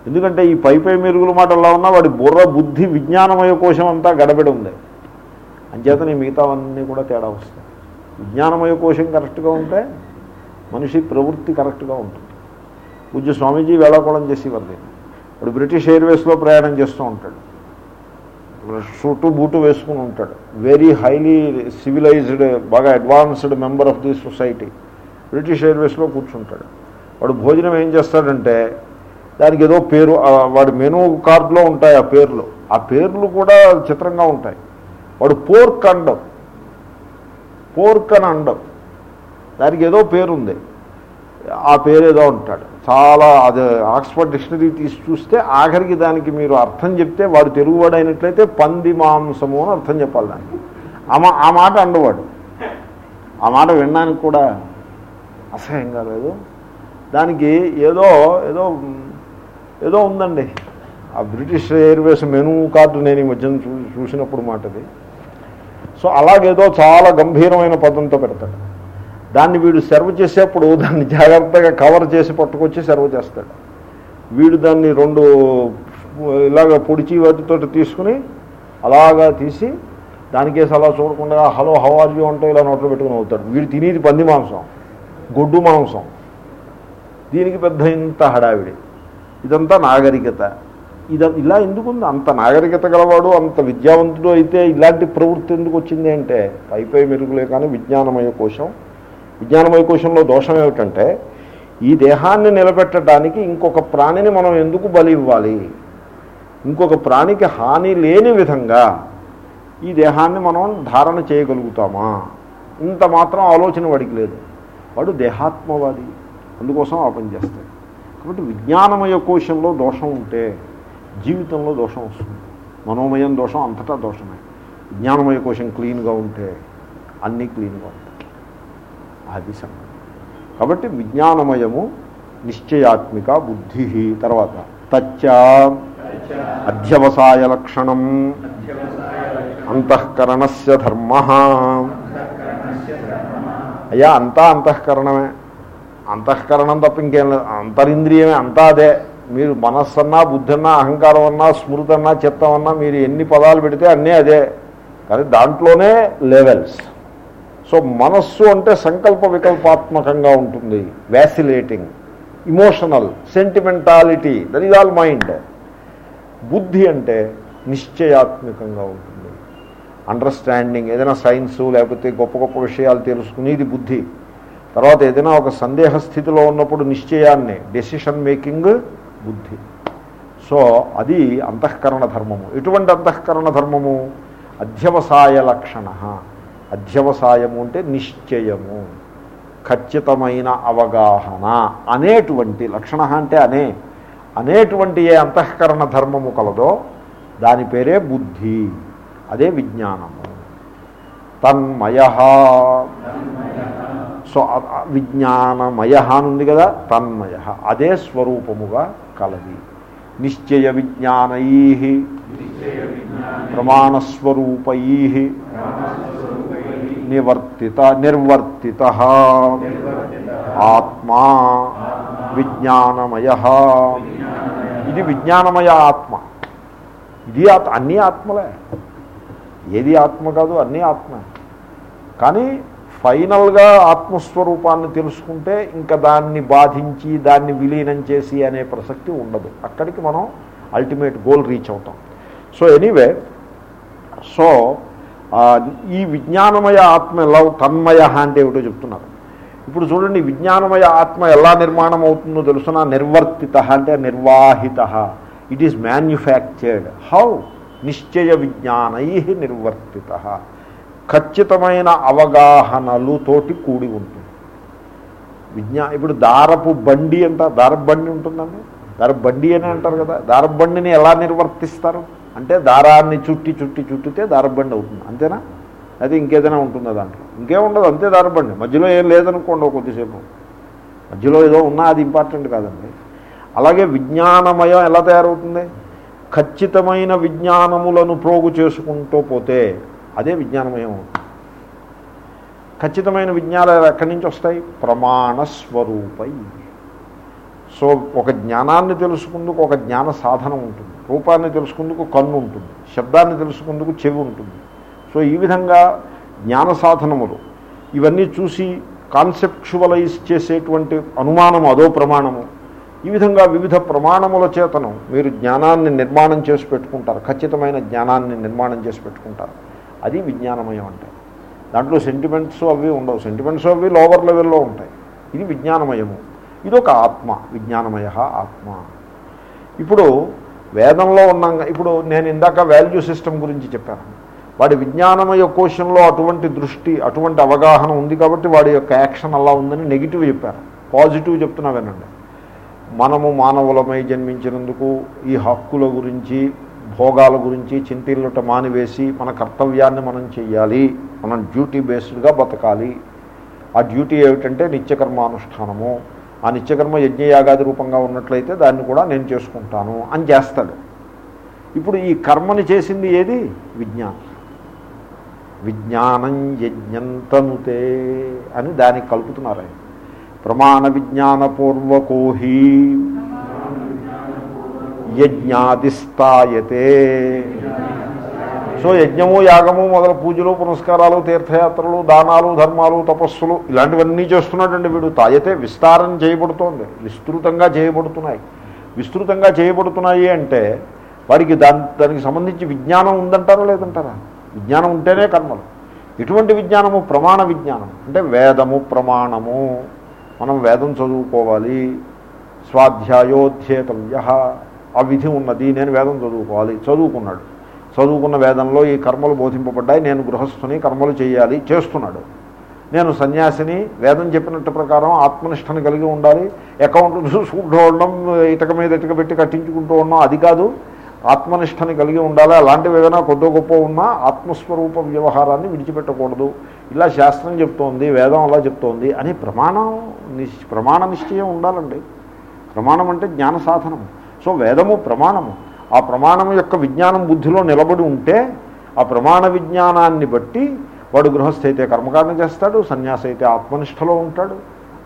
ఎందుకంటే ఈ పై పై మెరుగుల మాట ఎలా ఉన్నా వాడి బుర్ర బుద్ధి విజ్ఞానమయ కోశం అంతా గడబడి ఉంది. అంచేతని మిగతావన్నీ కూడా తేడా వస్తాయి. విజ్ఞానమయ కోశం కరెక్ట్గా ఉంటే మనిషి ప్రవృత్తి కరెక్ట్గా ఉంటుంది. పూజ్య స్వామీజీ వేళాకోళం చేసేవారు దీన్ని. ఇప్పుడు బ్రిటిష్ ఎయిర్వేస్లో ప్రయాణం చేస్తూ ఉంటాడు. షూటు బూటు వేసుకుని ఉంటాడు. వెరీ హైలీ సివిలైజ్డ్ బాగా advanced member of the society British ఎయిర్వేస్లో కూర్చుంటాడు. వాడు భోజనం ఏం చేస్తాడంటే దానికి ఏదో పేరు వాడు వాడి మెనూ కార్డులో ఉంటాయి ఆ పేర్లు. ఆ పేర్లు కూడా చిత్రంగా ఉంటాయి. వాడు పోర్క్ అండం. పోర్క్ అని అండం. దానికి ఏదో పేరుంది. ఆ పేరు ఏదో ఉంటాడు చాలా అది ఆక్స్ఫర్డ్ డిక్షనరీ తీసి చూస్తే ఆఖరికి దానికి మీరు అర్థం చెప్తే వాడు తెలుగువాడు అయినట్లయితే పంది మాంసము అని అర్థం చెప్పాలి దానికి. ఆ మా ఆ మాట అండవాడు. ఆ మాట వినడానికి కూడా అసహ్యం కాలేదు దానికి ఏదో ఏదో ఏదో ఉందండి. ఆ బ్రిటిష్ ఎయిర్వేస్ మెనూ కార్డు నేను ఈ మధ్యన చూ చూసినప్పుడు మాటది. సో అలాగేదో చాలా గంభీరమైన పదంతో పెడతాడు. దాన్ని వీడు సర్వ్ చేసేప్పుడు దాన్ని జాగ్రత్తగా కవర్ చేసి పట్టుకొచ్చి సర్వ్ చేస్తాడు. వీడు దాన్ని రెండు ఇలాగ పొడిచి వాటితో తీసుకుని అలాగా తీసి దానికేసి అలా చూడకుండా హలో హవార్యూ అంటూ ఇలా నోట్లో పెట్టుకుని అవుతాడు. వీడు తినేది పంది మాంసం గొడ్డు మాంసం. దీనికి పెద్ద ఇంత హడావిడి. ఇదంతా నాగరికత. ఇది ఇలా ఎందుకుంది? అంత నాగరికత గలవాడు అంత విద్యావంతుడు అయితే ఇలాంటి ప్రవృత్తి ఎందుకు వచ్చింది అంటే పైపై మెరుగులే కానీ విజ్ఞానమయ కోశం విజ్ఞానమయ కోశంలో దోషం ఏమిటంటే ఈ దేహాన్ని నిలబెట్టడానికి ఇంకొక ప్రాణిని మనం ఎందుకు బలి ఇవ్వాలి? ఇంకొక ప్రాణికి హాని లేని విధంగా ఈ దేహాన్ని మనం ధారణ చేయగలుగుతామా? ఇంత మాత్రం ఆలోచన వాడికి లేదు. వాడు దేహాత్మవాది అందుకోసం ఆ పని చేస్తాడు. కాబట్టి విజ్ఞానమయ కోశంలో దోషం ఉంటే జీవితంలో దోషం వస్తుంది. మనోమయం దోషం అంతటా దోషమే. విజ్ఞానమయ కోశం క్లీన్గా ఉంటే అన్నీ క్లీన్గా ఉంటాయి. అది సంగతి కాబట్టి విజ్ఞానమయము నిశ్చయాత్మిక బుద్ధి తర్వాత తచ్చ అధ్యవసాయ లక్షణం అంతఃకరణస్య ధర్మ. అయ్యా అంతా అంతఃకరణమే. అంతఃకరణం తప్ప ఇంకేం లేదు. అంతరింద్రియమే అంతా అదే. మీరు మనస్సన్నా బుద్ధన్నా అహంకారం అన్నా స్మృతి అన్నా చిత్తం అన్నా మీరు ఎన్ని పదాలు పెడితే అన్నీ అదే. కానీ దాంట్లోనే లెవెల్స్ సో మనస్సు అంటే సంకల్ప వికల్పాత్మకంగా ఉంటుంది. Vacillating emotional sentimentality that is all mind బుద్ధి అంటే నిశ్చయాత్మకంగా ఉంటుంది. అండర్స్టాండింగ్ ఏదైనా సైన్స్ లేకపోతే గొప్ప గొప్ప విషయాలు తెలుసుకునేది బుద్ధి. తర్వాత ఏదైనా ఒక సందేహ స్థితిలో ఉన్నప్పుడు నిశ్చయాన్ని డెసిషన్ మేకింగ్ బుద్ధి. సో అది అంతఃకరణ ధర్మము. ఎటువంటి అంతఃకరణ ధర్మము? అధ్యవసాయ లక్షణ. అధ్యవసాయము అంటే నిశ్చయము ఖచ్చితమైన అవగాహన అనేటువంటి లక్షణ అంటే అనే అనేటువంటి ఏ అంతఃకరణ ధర్మము కలదో దాని పేరే బుద్ధి అదే విజ్ఞానము. తన్మయ. సో విజ్ఞానమయ అని ఉంది కదా తన్మయ. అదే స్వరూపముగా కలది. నిశ్చయ విజ్ఞానై. ప్రమాణస్వరూపై. నివర్తిత నిర్వర్తిత. ఆత్మా విజ్ఞానమయ. ఇది విజ్ఞానమయ ఆత్మ. ఇది ఆత్ అన్నీ ఆత్మలే. ఏది ఆత్మ కాదు అన్నీ ఆత్మ కానీ ఫైనల్గా ఆత్మస్వరూపాన్ని తెలుసుకుంటే ఇంకా దాన్ని బాధించి దాన్ని విలీనం చేసి అనే ప్రసక్తి ఉండదు. అక్కడికి మనం అల్టిమేట్ గోల్ రీచ్ అవుతాం. సో ఎనీవే సో ఈ విజ్ఞానమయ ఆత్మ ఎలా తన్మయ అంటే ఏమిటో చెప్తున్నారు. ఇప్పుడు చూడండి విజ్ఞానమయ ఆత్మ ఎలా నిర్మాణం అవుతుందో తెలుసిన నిర్వర్తిత అంటే నిర్వాహిత ఇట్ ఈస్ మ్యాన్యుఫ్యాక్చర్డ్ హౌ నిశ్చయ విజ్ఞానై నిర్వర్తిత ఖచ్చితమైన అవగాహనలు తోటి కూడి ఉంటుంది. విజ్ఞా ఇప్పుడు దారపు బండి అంట దారపు బండి ఉంటుందండి? దారపు బండి అని అంటారు కదా? దారపు బండిని ఎలా నిర్వర్తిస్తారు? అంటే దారాన్ని చుట్టి చుట్టి చుట్టితే దారబండి అవుతుంది. అంతేనా? అది ఇంకేదైనా ఉంటుందా దాంట్లో? ఇంకేం ఉండదు అంతే దారబండి. మధ్యలో ఏం లేదనుకోండి కొద్దిసేపు. మధ్యలో ఏదో ఉన్నా అది ఇంపార్టెంట్ కాదండి. అలాగే విజ్ఞానమయం ఎలా తయారవుతుంది? ఖచ్చితమైన విజ్ఞానములను ప్రోగు చేసుకుంటూ పోతే అదే విజ్ఞానమయం అవుతుంది. ఖచ్చితమైన విజ్ఞానాలు ఎక్కడి నుంచి వస్తాయి? ప్రమాణస్వరూపై సో ఒక జ్ఞానాన్ని తెలుసుకుందుకు ఒక జ్ఞాన సాధనం ఉంటుంది. రూపాన్ని తెలుసుకుందుకు కన్ను ఉంటుంది శబ్దాన్ని తెలుసుకుందుకు చెవి ఉంటుంది. సో ఈ విధంగా జ్ఞాన సాధనములు ఇవన్నీ చూసి కాన్సెప్చువలైజ్ చేసేటువంటి అనుమానము అదో ప్రమాణము ఈ విధంగా వివిధ ప్రమాణముల చేతను మీరు జ్ఞానాన్ని నిర్మాణం చేసి పెట్టుకుంటారు ఖచ్చితమైన జ్ఞానాన్ని నిర్మాణం చేసి పెట్టుకుంటారు. అది విజ్ఞానమయం అంటే. దాంట్లో సెంటిమెంట్స్ అవి ఉండవు. సెంటిమెంట్స్ అవి లోవర్ లెవెల్లో ఉంటాయి. ఇది విజ్ఞానమయము. ఇదొక ఆత్మ విజ్ఞానమయ ఆత్మ. ఇప్పుడు వేదంలో ఉన్నాం ఇప్పుడు నేను ఇందాక వాల్యూ సిస్టమ్ గురించి చెప్పాను. వాడి విజ్ఞానమయ కోశంలో అటువంటి దృష్టి అటువంటి అవగాహన ఉంది కాబట్టి వాడి యొక్క యాక్షన్ అలా ఉందని నెగిటివ్ చెప్పారు. పాజిటివ్ చెప్తున్నా వినండి. మనము మానవులమై జన్మించినందుకు ఈ హక్కుల గురించి భోగాల గురించి చింతిల్లుట మానివేసి మన కర్తవ్యాన్ని మనం చెయ్యాలి. మనం డ్యూటీ బేస్డ్గా బతకాలి. ఆ డ్యూటీ ఏమిటంటే నిత్యకర్మానుష్ఠానము. ఆ నిత్యకర్మ యజ్ఞయాగాది రూపంగా ఉన్నట్లయితే దాన్ని కూడా నేను చేసుకుంటాను అని చేస్తాడు. ఇప్పుడు ఈ కర్మని చేసింది ఏది? విజ్ఞానం. విజ్ఞానం యజ్ఞంతనుతే అని దానికి కలుపుతున్నారు ఆయన. ప్రమాణ విజ్ఞానపూర్వకోహి యజ్ఞాదిస్తాయతే సో యజ్ఞము యాగము మొదలు పూజలు పునస్కారాలు తీర్థయాత్రలు దానాలు ధర్మాలు తపస్సులు ఇలాంటివన్నీ చేస్తున్నాడండి వీడు తాయతే విస్తారం చేయబడుతోంది. విస్తృతంగా చేయబడుతున్నాయి. విస్తృతంగా చేయబడుతున్నాయి అంటే వారికి దాని దానికి సంబంధించి విజ్ఞానం ఉందంటారా లేదంటారా? విజ్ఞానం ఉంటేనే కర్మలు. ఎటువంటి విజ్ఞానము? ప్రమాణ విజ్ఞానం. అంటే వేదము ప్రమాణము. మనం వేదం చదువుకోవాలి. స్వాధ్యాయోధ్యేతవ్య. ఆ విధి ఉన్నది. నేను వేదం చదువుకోవాలి. చదువుకున్నాడు. చదువుకున్న వేదంలో ఈ కర్మలు బోధింపబడ్డాయి. నేను గృహస్థుని కర్మలు చేయాలి చేస్తున్నాడు. నేను సన్యాసిని వేదం చెప్పినట్టు ప్రకారం ఆత్మనిష్టను కలిగి ఉండాలి. అకౌంట్ చూసుకుంటూ ఉండడం ఇటక మీద ఇటక పెట్టి కట్టించుకుంటూ ఉండడం అది కాదు. ఆత్మనిష్టని కలిగి ఉండాలి. అలాంటివి ఏదైనా కొద్దో గొప్ప ఉన్నా ఆత్మస్వరూప వ్యవహారాన్ని విడిచిపెట్టకూడదు. ఇలా శాస్త్రం చెప్తోంది వేదం అలా చెప్తోంది అని ప్రమాణం ప్రమాణ నిశ్చయం ఉండాలండి. ప్రమాణం అంటే జ్ఞాన సాధనం సో వేదము ప్రమాణము. ఆ ప్రమాణం యొక్క విజ్ఞానం బుద్ధిలో నిలబడి ఉంటే ఆ ప్రమాణ విజ్ఞానాన్ని బట్టి వాడు గృహస్థ అయితే కర్మకాండం చేస్తాడు సన్యాసి అయితే ఆత్మనిష్టలో ఉంటాడు.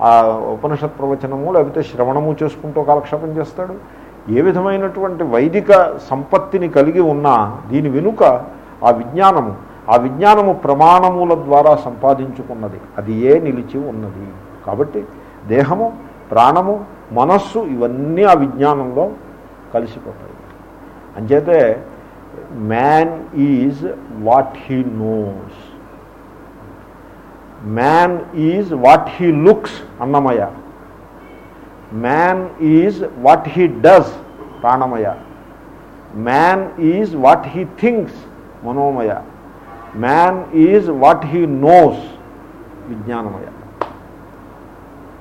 ఆ ఉపనిషత్ ప్రవచనము లేకపోతే శ్రవణము చేసుకుంటూ కాలక్షేపం చేస్తాడు. ఏ విధమైనటువంటి వైదిక సంపత్తిని కలిగి ఉన్నా దీని వెనుక ఆ విజ్ఞానము ఆ విజ్ఞానము ప్రమాణముల ద్వారా సంపాదించుకున్నది. అది ఏ నిలిచి ఉన్నది? కాబట్టి దేహము ప్రాణము మనస్సు ఇవన్నీ ఆ విజ్ఞానంలో కలిసిపోతాయి. అంచేతే man is what he knows man is what he looks Annamayya man is what he does ప్రాణమయ man is what he thinks మనోమయ man is what he knows విజ్ఞానమయ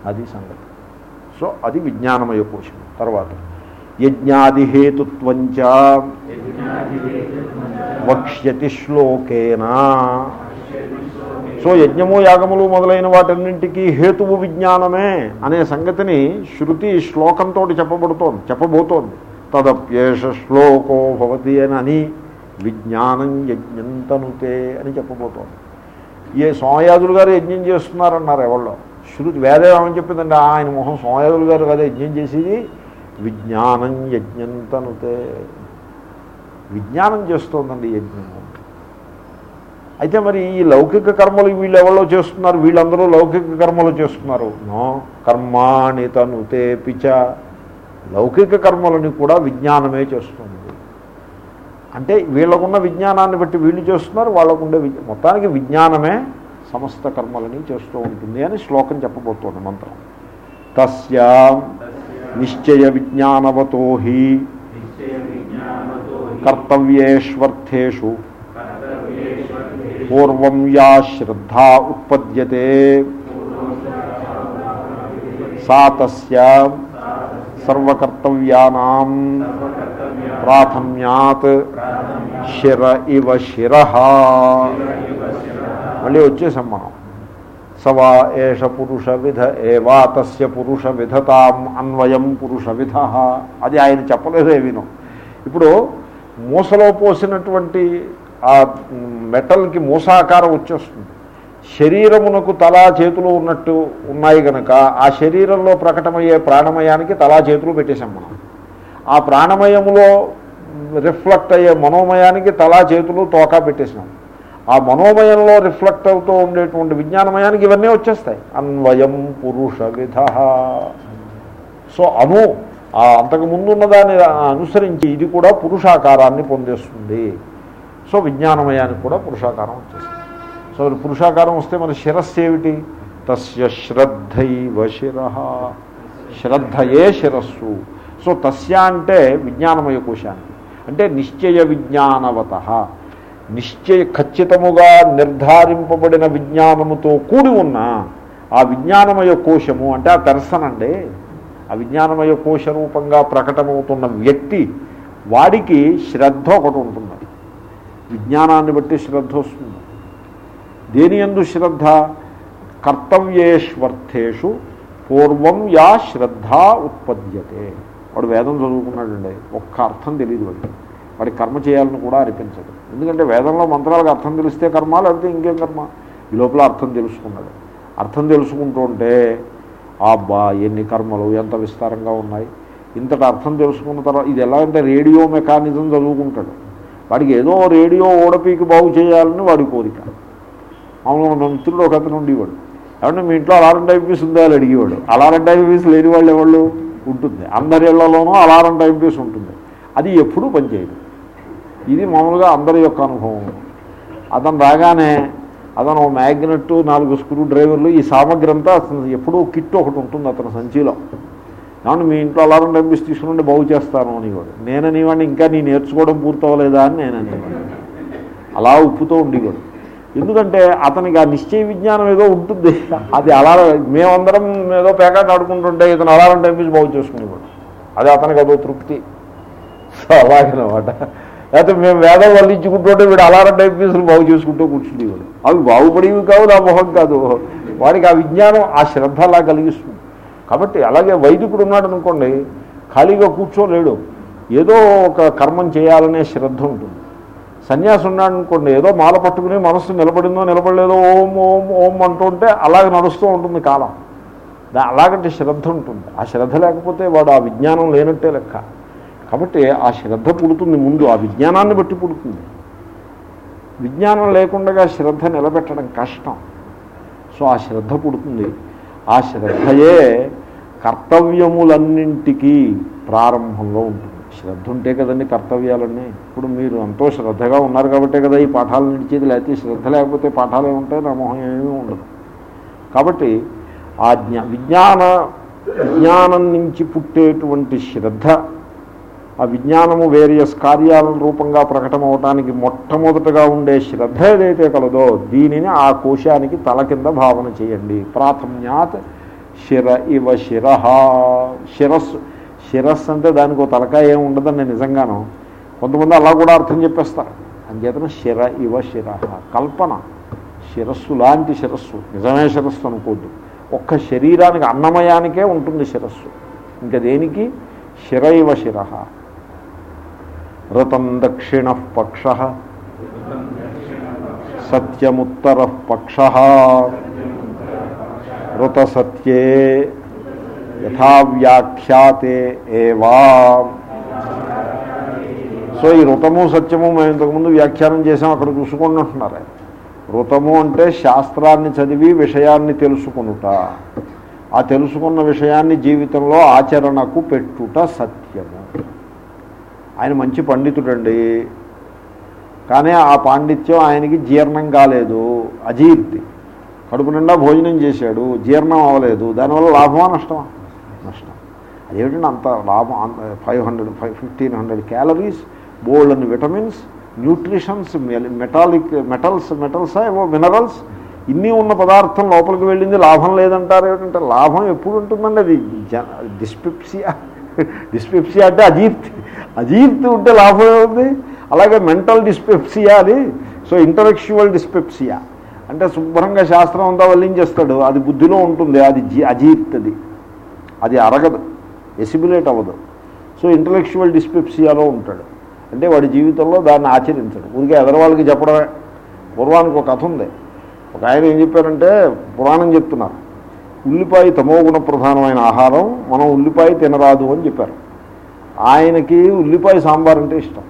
అది సంగతి సో అది విజ్ఞానమయ కోశం తర్వాత యజ్ఞాదిహేతుత్వంచ. వక్ష్యతి శ్లోకేనా. సో యజ్ఞము యాగములు మొదలైన వాటన్నింటికీ హేతువు విజ్ఞానమే అనే సంగతిని శృతి శ్లోకంతో చెప్పబడుతోంది చెప్పబోతోంది. తదప్యేష శ్లోకో భవతి అని అని విజ్ఞానం యజ్ఞం తనుతే అని చెప్పబోతోంది. ఏ సోమయాజులు గారు యజ్ఞం చేస్తున్నారన్నారు ఎవరో శృతి వేదే ఏమని చెప్పిందంటే ఆయన మొహం సోమయాజులు గారు కదా యజ్ఞం చేసేది? విజ్ఞానం యజ్ఞం తనుతే. విజ్ఞానం చేస్తోందండి యజ్ఞము. అయితే మరి ఈ లౌకిక కర్మలు వీళ్ళు ఎవరో చేస్తున్నారు? వీళ్ళందరూ లౌకిక కర్మలు చేస్తున్నారు. నో కర్మాణి తనుతే పిచ. లౌకిక కర్మలని కూడా విజ్ఞానమే చేస్తుంది. అంటే వీళ్ళకున్న విజ్ఞానాన్ని బట్టి వీళ్ళు చేస్తున్నారు వాళ్ళకుండే మొత్తానికి విజ్ఞానమే సమస్త కర్మలని చేస్తూ ఉంటుంది అని శ్లోకం చెప్పబోతోంది మంత్రం. తస్యా నిశ్చయ విజ్ఞానవతో హి కర్తవ్యేష్వర్థేషు పూర్వం యా శ్రద్ధ ఉత్పద్యతే సా తస్య సర్వకర్తవ్యానాం ప్రాథమ్యాత్ శిర ఇవ శిర మళ్ళీ వచ్చేసాం మనం సవా ఏష పురుష విధ ఏవా తస్య పురుషవిధతాం అన్వయం పురుష విధ అది ఆయన చెప్పలేదు ఏమీనో ఇప్పుడు మూసలో పోసినటువంటి ఆ మెటల్కి మూసాకారం వచ్చేస్తుంది। శరీరమునకు తలా చేతులు ఉన్నట్టు ఉన్నాయి కనుక ఆ శరీరంలో ప్రకటమయ్యే ప్రాణమయానికి తలా చేతులు పెట్టేశాం మనం। ఆ ప్రాణమయములో రిఫ్లెక్ట్ అయ్యే మనోమయానికి తలా చేతులు తోకా పెట్టేసినాం। ఆ మనోమయంలో రిఫ్లెక్ట్ అవుతూ ఉండేటువంటి విజ్ఞానమయానికి ఇవన్నీ వచ్చేస్తాయి. అన్వయం పురుష విధ. సో అను ఆ అంతకు ఉన్నదాన్ని అనుసరించి ఇది కూడా పురుషాకారాన్ని పొందేస్తుంది. సో విజ్ఞానమయానికి కూడా పురుషాకారం వచ్చేస్తుంది. సో పురుషాకారం వస్తే మన శిరస్సు ఏమిటి? తస్య శ్రద్ధైవ శిర. శ్రద్ధయే శిరస్సు. సో తస్య అంటే విజ్ఞానమయ కోశానికి. అంటే నిశ్చయ విజ్ఞానవత. నిశ్చయ ఖచ్చితముగా నిర్ధారింపబడిన విజ్ఞానముతో కూడి ఉన్న ఆ విజ్ఞానమయ కోశము అంటే ఆ పెర్సన్ అండి ఆ విజ్ఞానమయ కోశ రూపంగా ప్రకటమవుతున్న వ్యక్తి వాడికి శ్రద్ధ ఒకటి ఉంటుంది విజ్ఞానాన్ని బట్టి శ్రద్ధ వస్తుంది. దేని ఎందు శ్రద్ధ? కర్తవ్యేష్వర్థేషు పూర్వం యా శ్రద్ధ ఉత్పద్యతే. వాడు వేదం చదువుకున్నాడండి ఒక్క అర్థం తెలియదు వాడికి. వాడి కర్మ చేయాలని కూడా అనిపించదు. ఎందుకంటే వేదంలో మంత్రాలకు అర్థం తెలిస్తే కర్మ లేకపోతే ఇంకేం కర్మ? ఈ లోపల అర్థం తెలుసుకున్నాడు అర్థం తెలుసుకుంటూ ఉంటే అబ్బా ఎన్ని కర్మలు ఎంత విస్తారంగా ఉన్నాయి. ఇంతటి అర్థం తెలుసుకున్న తర్వాత ఇది ఎలా అంటే రేడియో మెకానిజం చదువుకుంటాడు. వాడికి ఏదో రేడియో ఓడపీకి బాగు చేయాలని వాడి కోరిక. మామూలుగా మా మిత్రుడు ఒక అతను ఉండేవాడు. ఏమంటే మీ ఇంట్లో అలారం టైం పీస్ ఉందా అని అడిగేవాడు. అలారం టైం పీస్ లేని వాళ్ళు ఎవరు ఉంటుంది. అందరి ఇళ్ళలోనూ అలారం టైం పీస్ ఉంటుంది. అది ఎప్పుడూ పనిచేయదు. ఇది మామూలుగా అందరి యొక్క అనుభవం. అతను రాగానే అతను మ్యాగ్నెట్ నాలుగు స్క్రూ డ్రైవర్లు ఈ సామగ్రి అంతా అతను ఎప్పుడూ కిట్ ఒకటి ఉంటుంది అతను సంచిలో. కాబట్టి మీ ఇంట్లో అలారం డబ్బిస్ తీసుకుని బాగు చేస్తాను అనేవాడు నేననేవాడిని ఇంకా నీ నేర్చుకోవడం పూర్తవలేదా అని నేను అనేవాడు అలా ఉప్పుతో ఉండేవాడు ఎందుకంటే అతనికి ఆ నిశ్చయ విజ్ఞానం ఏదో ఉంటుంది. అది అలారం మేమందరం ఏదో పేకాట ఆడుకుంటుంటే ఇతను అలారం డబ్బిస్ బాగు చేసుకునేవాడు. అది అతనికి అదో తృప్తి. సో అలాగనమాట. లేకపోతే మేము వేదం వల్లించుకుంటుంటే వీడు అలారం టైప్ పీసులు బాగు చేసుకుంటూ కూర్చుండేవాడు అవి బాగుపడేవి కావు నా మొహం కాదు. వాడికి ఆ విజ్ఞానం ఆ శ్రద్ధ అలా కలిగిస్తుంది. కాబట్టి అలాగే వైదికుడు ఉన్నాడు అనుకోండి ఖాళీగా కూర్చోలేడు. ఏదో ఒక కర్మం చేయాలనే శ్రద్ధ ఉంటుంది. సన్యాసి ఉన్నాడు అనుకోండి ఏదో మాల పట్టుకుని మనస్సు నిలబడిందో నిలబడలేదో ఓం ఓం ఓం అంటుంటే అలాగే నడుస్తూ ఉంటుంది కాలం. అలాగంటే శ్రద్ధ ఉంటుంది. ఆ శ్రద్ధ లేకపోతే వాడు ఆ విజ్ఞానం లేనట్టే లెక్క. కాబట్టి ఆ శ్రద్ధ పుడుతుంది ముందు ఆ విజ్ఞానాన్ని బట్టి పుడుతుంది. విజ్ఞానం లేకుండా శ్రద్ధ నిలబెట్టడం కష్టం. సో ఆ శ్రద్ధ పుడుతుంది. ఆ శ్రద్ధయే కర్తవ్యములన్నింటికీ ప్రారంభంలో ఉంటుంది. శ్రద్ధ ఉంటే కదండి కర్తవ్యాలన్నీ. ఇప్పుడు మీరు ఎంతో శ్రద్ధగా ఉన్నారు కాబట్టే కదా ఈ పాఠాలు నడిచేది. లేకపోతే శ్రద్ధ లేకపోతే పాఠాలు ఏముంటాయి? నా మొహం ఏమీ ఉండదు. కాబట్టి ఆ జ్ఞా విజ్ఞాన విజ్ఞానం నుంచి పుట్టేటువంటి శ్రద్ధ ఆ విజ్ఞానము వేరియస్ కార్యాల రూపంగా ప్రకటమవటానికి మొట్టమొదటగా ఉండే శ్రద్ధ ఏదైతే కలదో దీనిని ఆ కోశానికి తల కింద భావన చేయండి. ప్రాథమ్యాత్ శిర ఇవ శిర. శిరస్సు శిరస్సు అంటే దానికి ఒక తలకాయ ఏమి ఉండదని నిజంగాను. కొంతమంది అలా కూడా అర్థం చెప్పేస్తారు. అంచేతన శిర ఇవ శిర. కల్పన శిరస్సు లాంటి శిరస్సు నిజమే శిరస్సు అనుకోద్దు. ఒక్క శరీరానికి అన్నమయానికే ఉంటుంది శిరస్సు. ఇంకా దేనికి? శిర ఇవ శిర. రతం దక్షిణ పక్ష సత్యముత్తర పక్ష ఋతసత్యే యథావ్యాఖ్యాతే ఏవా. సో ఈ ఋతము సత్యము మేము ఇంతకుముందు వ్యాఖ్యానం చేసాం అక్కడ చూసుకోండి అంటున్నారు. ఋతము అంటే శాస్త్రాన్ని చదివి విషయాన్ని తెలుసుకునుట. ఆ తెలుసుకున్న విషయాన్ని జీవితంలో ఆచరణకు పెట్టుట సత్యము. ఆయన మంచి పండితుడండి. కానీ ఆ పాండిత్యం ఆయనకి జీర్ణం కాలేదు. అజీర్తి. కడుపు నిండా భోజనం చేశాడు. జీర్ణం అవ్వలేదు. దానివల్ల లాభమా నష్టమా? నష్టం. అదేమిటంటే అంత లాభం? Five hundred five fifteen hundred calories bold and vitamins nutritions metallic metals metals ఏవో మినరల్స్ ఇన్ని ఉన్న పదార్థం లోపలికి వెళ్ళింది లాభం లేదంటారు. ఏమిటంటే లాభం ఎప్పుడు ఉంటుందండి అది? డిస్పిప్సియా డిస్పెప్సియా అంటే అజీర్తి. అజీర్తి ఉంటే లాభం ఏముంది అలాగే మెంటల్ డిస్పెప్సియా అది. So intellectual dyspepsia. అంటే శుభ్రంగా శాస్త్రం అంతా వల్లించేస్తాడు. అది బుద్ధిలో ఉంటుంది. అది జీ అజీర్తది అది. అరగదు. ఎసిబులేట్ అవ్వదు. సో ఇంటలెక్చువల్ డిస్పెప్సియాలో ఉంటాడు. అంటే వాడి జీవితంలో దాన్ని ఆచరించడు. ఊరికే ఎదరవాళ్ళకి చెప్పడమే. పూర్వానికి ఒక కథ ఉంది. ఒక ఆయన ఏం చెప్పారంటే పురాణం చెప్తున్నారు. ఉల్లిపాయ తమోగుణ ప్రధానమైన ఆహారం మనం ఉల్లిపాయ తినరాదు అని చెప్పారు. ఆయనకి ఉల్లిపాయ సాంబార్ అంటే ఇష్టం.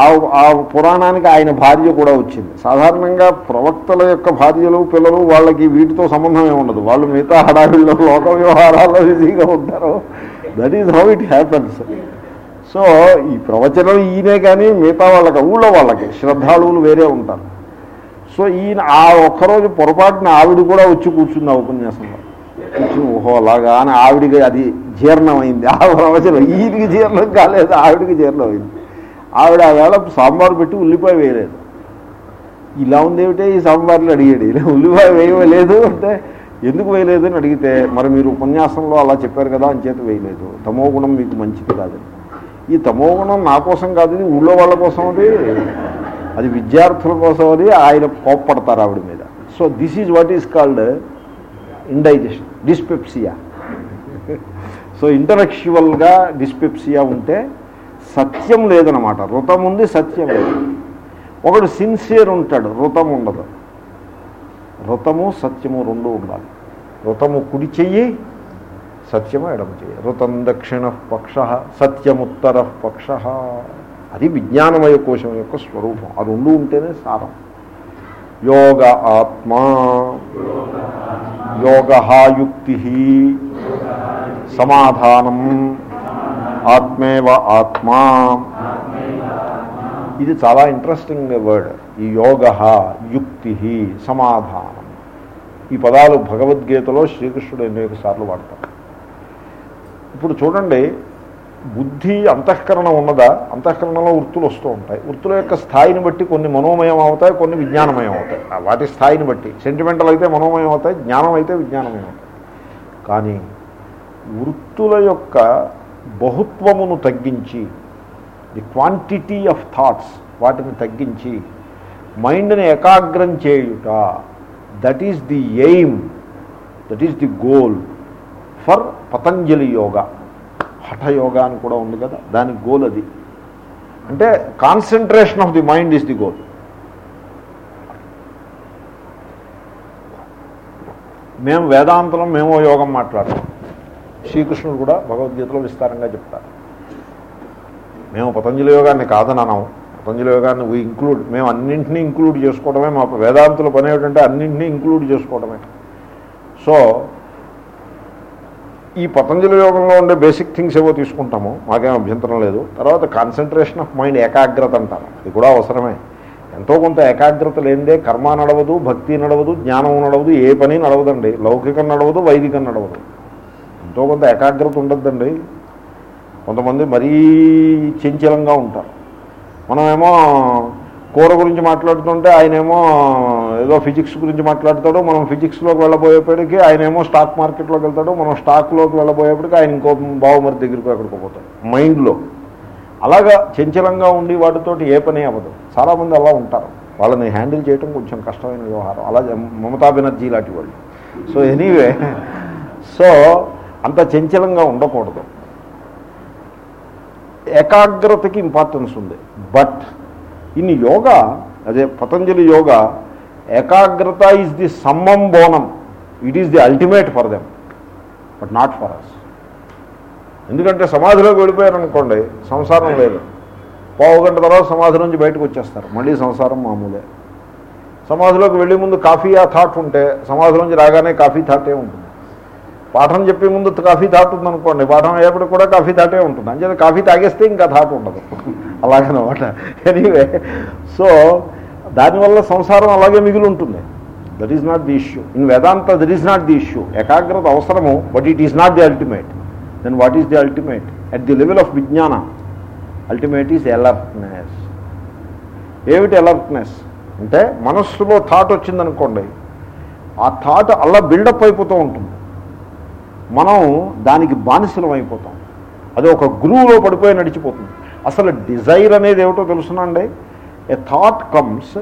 ఆ ఆ పురాణానికి ఆయన భార్య కూడా వచ్చింది. సాధారణంగా ప్రవక్తల యొక్క భార్యలు పిల్లలు వాళ్ళకి వీటితో సంబంధం ఏమి ఉండదు. వాళ్ళు మిగతా హడావిల్లో లోక వ్యవహారాల్లో బిజీగా ఉంటారు. That is how it happens so ఈ ప్రవచనం ఈయనే కానీ మిగతా వాళ్ళకి ఊళ్ళో వాళ్ళకి శ్రద్ధాళువులు వేరే ఉంటారు. సో ఈయన ఆ ఒక్కరోజు పొరపాటున ఆవిడ కూడా వచ్చి కూర్చుంది ఆ ఉపన్యాసంలో. ఓహో అలాగా అని ఆవిడికి అది జీర్ణమైంది. ఆ ప్రవచనం ఈయనకి జీర్ణం కాలేదు ఆవిడికి జీర్ణమైంది. ఆవిడ ఆ వేళ సాంబార్ పెట్టి ఉల్లిపాయ వేయలేదు. ఇలా ఉందేమిటే ఈ సాంబార్లు అడిగాడు. ఇలా ఉల్లిపాయ వేయలేదు అంటే ఎందుకు వేయలేదు అని అడిగితే మరి మీరు ఉపన్యాసంలో అలా చెప్పారు కదా అని చేత వేయలేదు. తమో గుణం మీకు మంచిది కాదు ఈ తమో గుణం నా కోసం కాదు ఇది ఊళ్ళో వాళ్ళ కోసం అది? అది విద్యార్థుల కోసం అది? ఆయన కోప్పడతారు ఆవిడ మీద. So this is what is called indigestion dyspepsia. So ఇంటలెక్చువల్గా dyspepsia ఉంటే సత్యం లేదనమాట వృతం ఉంది సత్యం లేదు. ఒకడు సిన్సియర్ ఉంటాడు వృతం ఉండదు. వృతము సత్యము రెండు ఉండాలి. వృతము కుడి చెయ్యి సత్యము ఎడమ చెయ్యి. వృతం దక్షిణ పక్ష సత్యముత్తర పక్ష. అది విజ్ఞానమయ కోశం యొక్క స్వరూపం. ఆ రెండు ఉంటేనే సారం. యోగ ఆత్మా. యోగ యుక్తి సమాధానం. ఆత్మేవ ఆత్మా. ఇది చాలా ఇంట్రెస్టింగ్ వర్డ్ ఈ యోగ యుక్తి సమాధానం. ఈ పదాలు భగవద్గీతలో శ్రీకృష్ణుడు అనేక సార్లు వాడతారు. ఇప్పుడు చూడండి బుద్ధి అంతఃకరణం ఉన్నదా? అంతఃకరణలో వృత్తులు వస్తూ ఉంటాయి. వృత్తుల యొక్క స్థాయిని బట్టి కొన్ని మనోమయం అవుతాయి కొన్ని విజ్ఞానమయం అవుతాయి. వాటి స్థాయిని బట్టి. సెంటిమెంటల్ అయితే మనోమయం అవుతాయి జ్ఞానం అయితే విజ్ఞానమయం అవుతాయి. కానీ వృత్తుల యొక్క బహుత్వమును తగ్గించి ది క్వాంటిటీ ఆఫ్ థాట్స్ వాటిని తగ్గించి మైండ్ని ఏకాగ్రం చేయుట that is the aim that is the goal for Patanjali yoga Hathayoga అని కూడా ఉంది కదా దాని గోల్ అది. అంటే concentration of the mind is the goal మేము వేదాంతలో మేము యోగం మాట్లాడతాం. శ్రీకృష్ణుడు కూడా భగవద్గీతలో విస్తారంగా చెప్తారు. మేము పతంజలి యోగాన్ని కాదనము పతంజలి యోగాన్ని వీ ఇంక్లూడ్ మేము అన్నింటినీ ఇంక్లూడ్ చేసుకోవడమే మా వేదాంతుల పని ఏమిటంటే అన్నింటినీ ఇంక్లూడ్ చేసుకోవడమే సో ఈ పతంజలి యోగంలో ఉండే బేసిక్ థింగ్స్ ఏవో తీసుకుంటాము మాకేం అభ్యంతరం లేదు. తర్వాత కాన్సన్ట్రేషన్ ఆఫ్ మైండ్ ఏకాగ్రత అంటారు. ఇది కూడా అవసరమే. ఎంతో కొంత ఏకాగ్రత లేనిదే కర్మ నడవదు భక్తి నడవదు జ్ఞానం నడవదు ఏ పని నడవదండి. లౌకికం నడవదు వైదికం నడవదు. ఎంతో కొంత ఏకాగ్రత ఉండద్దండి. కొంతమంది మరీ చంచలంగా ఉంటారు. మనమేమో కూర గురించి మాట్లాడుతుంటే ఆయనేమో ఏదో ఫిజిక్స్ గురించి మాట్లాడతాడు. మనం ఫిజిక్స్లోకి వెళ్ళబోయేప్పటికీ ఆయనేమో స్టాక్ మార్కెట్లోకి వెళ్తాడు. మనం స్టాక్లోకి వెళ్ళబోయేప్పటికీ ఆయన ఇంకో బావమరి దగ్గరికి ఎక్కడికి పోతాడు. మైండ్లో అలాగా చంచలంగా ఉండి వాటితోటి ఏ పని అవ్వదు. చాలామంది అలా ఉంటారు. వాళ్ళని హ్యాండిల్ చేయడం కొంచెం కష్టమైన వ్యవహారం. అలా మమతా బెనర్జీ లాంటి వాళ్ళు. సో ఎనీవే సో అంత చంచలంగా ఉండకూడదు. ఏకాగ్రతకి ఇంపార్టెన్స్ ఉంది. బట్ ఇన్ యోగా అదే పతంజలి యోగా ఏకాగ్రత ఈజ్ ది సమ్మం బోనం it is the ultimate for them but not for us ఎందుకంటే సమాధిలోకి వెళ్ళిపోయారనుకోండి సంసారం లేదు. పావు గంట తర్వాత సమాధి నుంచి బయటకు వచ్చేస్తారు. మళ్ళీ సంసారం మామూలే. సమాధిలోకి వెళ్ళే ముందు కాఫీ ఆ థాట్ ఉంటే సమాధి నుంచి రాగానే కాఫీ థాటే ఉంటుంది. పాఠం చెప్పే ముందు కాఫీ థాట్ అనుకోండి పాఠం అయ్యేప్పుడు కూడా కాఫీ తాటే ఉంటుంది. అంచేది కాఫీ తాగేస్తే ఇంకా థాట్ ఉండదు. అలాగనమాట. ఎనీవే సో దానివల్ల సంసారం అలాగే మిగిలి ఉంటుంది that is not the issue in Vedanta that is not the issue ఏకాగ్రత అవసరము but it is not the ultimate then what is the ultimate at the level of విజ్ఞాన అల్టిమేట్ ఈజ్ అలర్ట్నెస్ ఏమిటి alertness అంటే మనస్సులో thought వచ్చిందనుకోండి ఆ thought అలా buildup అయిపోతూ ఉంటుంది. మనం దానికి బానిసలం అయిపోతాం. అది ఒక గురువులో పడిపోయి నడిచిపోతుంది. అసలు డిజైర్ అనేది ఏమిటో తెలుసునండి? A thought comes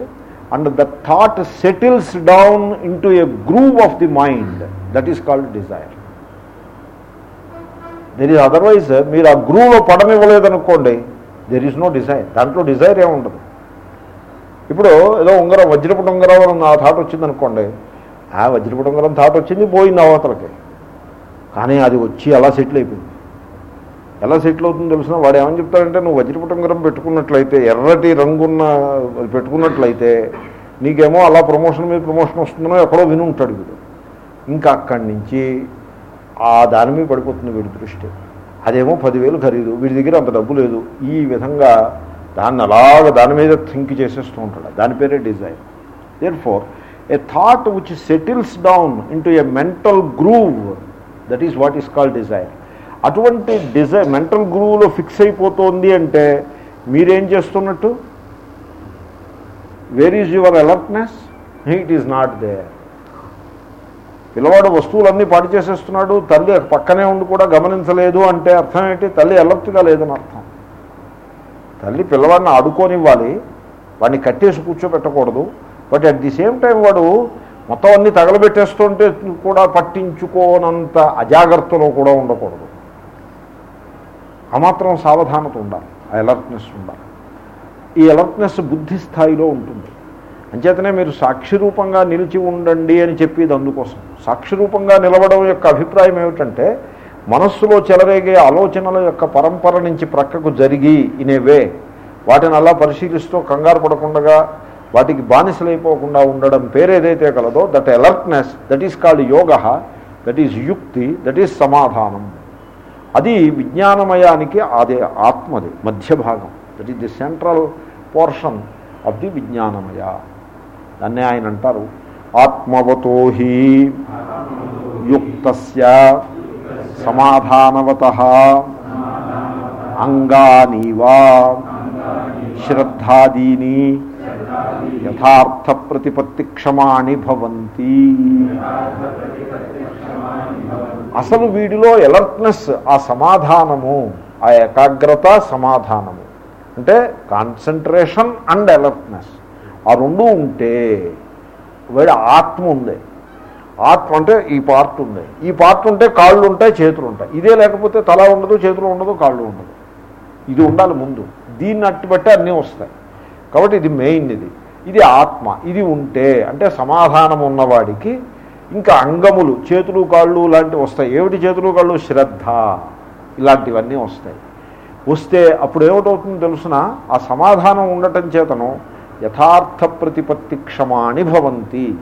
and the thought settles down into a groove of the mind that is called desire there is otherwise మీరు ఆ గ్రూవ్లో పడనివ్వలేదనుకోండి దెర్ ఈజ్ నో డిజైర్ దాంట్లో డిజైర్ ఏముండదు? ఇప్పుడు ఏదో ఉంగరం వజ్రపుట ఉంగరం ఆ థాట్ వచ్చిందనుకోండి ఆ వజ్రపుట ఉంగరం థాట్ వచ్చింది పోయింది అవతలకి. కానీ అది వచ్చి ఎలా సెటిల్ అయిపోయింది. ఎలా సెటిల్ అవుతుందో తెలిసిన వాడు ఏమని చెప్తాడంటే నువ్వు వజ్రపుటంగరం పెట్టుకున్నట్లయితే ఎర్రటి రంగున్న పెట్టుకున్నట్లయితే నీకేమో అలా ప్రమోషన్ మీద ప్రమోషన్ వస్తుందనో ఎక్కడో విని ఉంటాడు వీడు. ఇంకా అక్కడి నుంచి ఆ దాని మీద పడిపోతుంది వీడి దృష్టి. అదేమో పదివేలు ఖరీదు వీడి దగ్గర అంత డబ్బు లేదు. ఈ విధంగా దాన్ని అలాగ దాని మీద థింక్ చేసేస్తూ ఉంటాడు. దాని పేరే design therefore a thought which settles down into a mental groove that is what is called desire అటువంటి డిజైర్ మెంటల్ గ్రూవ్లో ఫిక్స్ అయిపోతుంది అంటే మీరేం చేస్తున్నట్టు? Where is your alertness it is not there పిల్లవాడు వస్తువులన్నీ పాటు చేసేస్తున్నాడు తల్లి పక్కనే ఉండి కూడా గమనించలేదు అంటే అర్థం ఏంటి? తల్లి అలర్ట్గా లేదని అర్థం. తల్లి పిల్లవాడిని ఆడుకోనివ్వాలి వాడిని కట్టేసి కూర్చోబెట్టకూడదు but at the same time వాడు మొత్తం అన్ని తగలబెట్టేస్తుంటే కూడా పట్టించుకోనంత అజాగ్రత్తలో కూడా ఉండకూడదు. ఆ మాత్రం సావధానత ఉండాలి ఆ అలర్ట్నెస్ ఉండాలి. ఈ అలర్ట్నెస్ బుద్ధి స్థాయిలో ఉంటుంది. అంచేతనే మీరు సాక్షిరూపంగా నిలిచి ఉండండి అని చెప్పేది అందుకోసం. సాక్షిరూపంగా నిలవడం యొక్క అభిప్రాయం ఏమిటంటే మనస్సులో చెలరేగే ఆలోచనల యొక్క పరంపర నుంచి ప్రక్కకు జరిగి ఇనేవే వాటిని అలా పరిశీలిస్తూ కంగారు పడకుండా వాటికి బానిసలైపోకుండా ఉండడం పేరేదైతే కలదో that alertness that is called yoga that is యుక్తి దట్ ఈస్ సమాధానం. అది విజ్ఞానమయానికి అదే ఆత్మది మధ్య భాగం that is the central portion of the విజ్ఞానమయ. దాన్నే ఆయన అంటారు ఆత్మవతో హి యుక్త సమాధానవత అంగానీవా శ్రద్ధాదీని యథార్థ ప్రతిపత్తి క్షమాణి భవంతి. అసలు వీడిలో ఎలర్ట్నెస్ ఆ సమాధానము ఆ ఏకాగ్రత సమాధానము. అంటే కాన్సన్ట్రేషన్ అండ్ అలర్ట్నెస్ ఆ రెండు ఉంటే వీడి ఆత్మ ఉంది ఆత్మ అంటే ఈ పార్ట్ ఉంది ఈ పార్ట్ ఉంటే కాళ్ళు ఉంటాయి చేతులు ఉంటాయి. ఇదే లేకపోతే తల ఉండదు చేతులు ఉండదు కాళ్ళు ఉండదు. ఇది ఉండాలి ముందు. దీన్ని అట్టుబట్టి అన్నీ వస్తాయి. కాబట్టి ఇది మెయిన్ ఇది. ఇది ఆత్మ. ఇది ఉంటే అంటే సమాధానం ఉన్నవాడికి ఇంకా అంగములు చేతులు కాళ్ళు లాంటివి వస్తాయి. ఏమిటి చేతులు కాళ్ళు? శ్రద్ధ. ఇలాంటివన్నీ వస్తాయి. వస్తే అప్పుడు ఏమిటవుతుందో తెలుసిన ఆ సమాధానం ఉండటం చేతను యథార్థ ప్రతిపత్తి క్షమాణి భవంతి.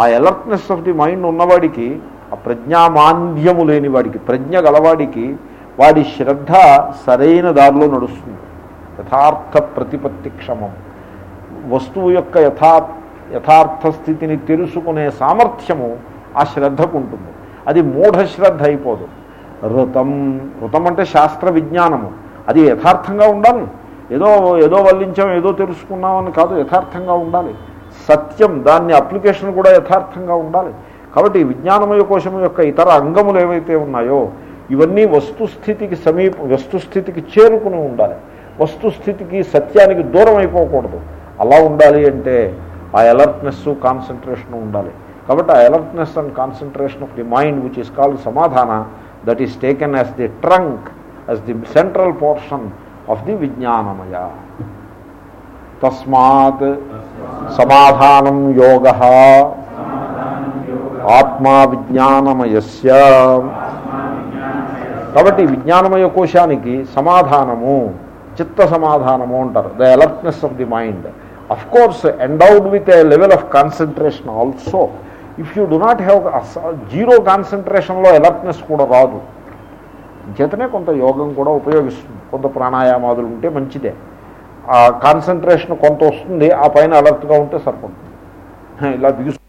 ఆ అలర్ట్నెస్ ఆఫ్ ది మైండ్ ఉన్నవాడికి ఆ ప్రజ్ఞామాంద్యము లేని వాడికి ప్రజ్ఞ గలవాడికి వాడి శ్రద్ధ సరైన దారిలో నడుస్తుంది. యథార్థ ప్రతిపత్తి క్షమం వస్తువు యొక్క యథా యథార్థ స్థితిని తెలుసుకునే సామర్థ్యము ఆ శ్రద్ధకు ఉంటుంది. అది మూఢశ్రద్ధ అయిపోదు. ఋతం ఋతం అంటే శాస్త్ర విజ్ఞానము. అది యథార్థంగా ఉండాలి. ఏదో ఏదో వల్లించాం ఏదో తెలుసుకున్నామని కాదు యథార్థంగా ఉండాలి. సత్యం దాన్ని అప్లికేషన్ కూడా యథార్థంగా ఉండాలి. కాబట్టి విజ్ఞానమయ కోశం యొక్క ఇతర అంగములు ఏవైతే ఉన్నాయో ఇవన్నీ వస్తుస్థితికి సమీప వస్తుస్థితికి చేరుకుని ఉండాలి. వస్తుస్థితికి సత్యానికి దూరం అయిపోకూడదు. అలా ఉండాలి అంటే ఆ అలర్ట్నెస్ కాన్సన్ట్రేషన్ ఉండాలి. కాబట్టి ఆ alertness and concentration of the mind which is called సమాధాన that is taken as the trunk as the central portion of the విజ్ఞానమయ తస్మాత్ సమాధానం యోగ ఆత్మా విజ్ఞానమయస్య కాబట్టి విజ్ఞానమయ కోశానికి సమాధానము చిత్త సమాధానము అంటారు the alertness of the mind of course endowed with a level of concentration also if you do not have zero కాన్సన్ట్రేషన్లో alertness కూడా రాదు. చేతనే కొంత యోగం కూడా ఉపయోగిస్తుంది. కొంత ప్రాణాయామాదులు ఉంటే మంచిదే. ఆ కాన్సన్ట్రేషన్ కొంత వస్తుంది ఆ పైన అలర్ట్గా ఉంటే సరిపడుతుంది ఇలా బిగుసు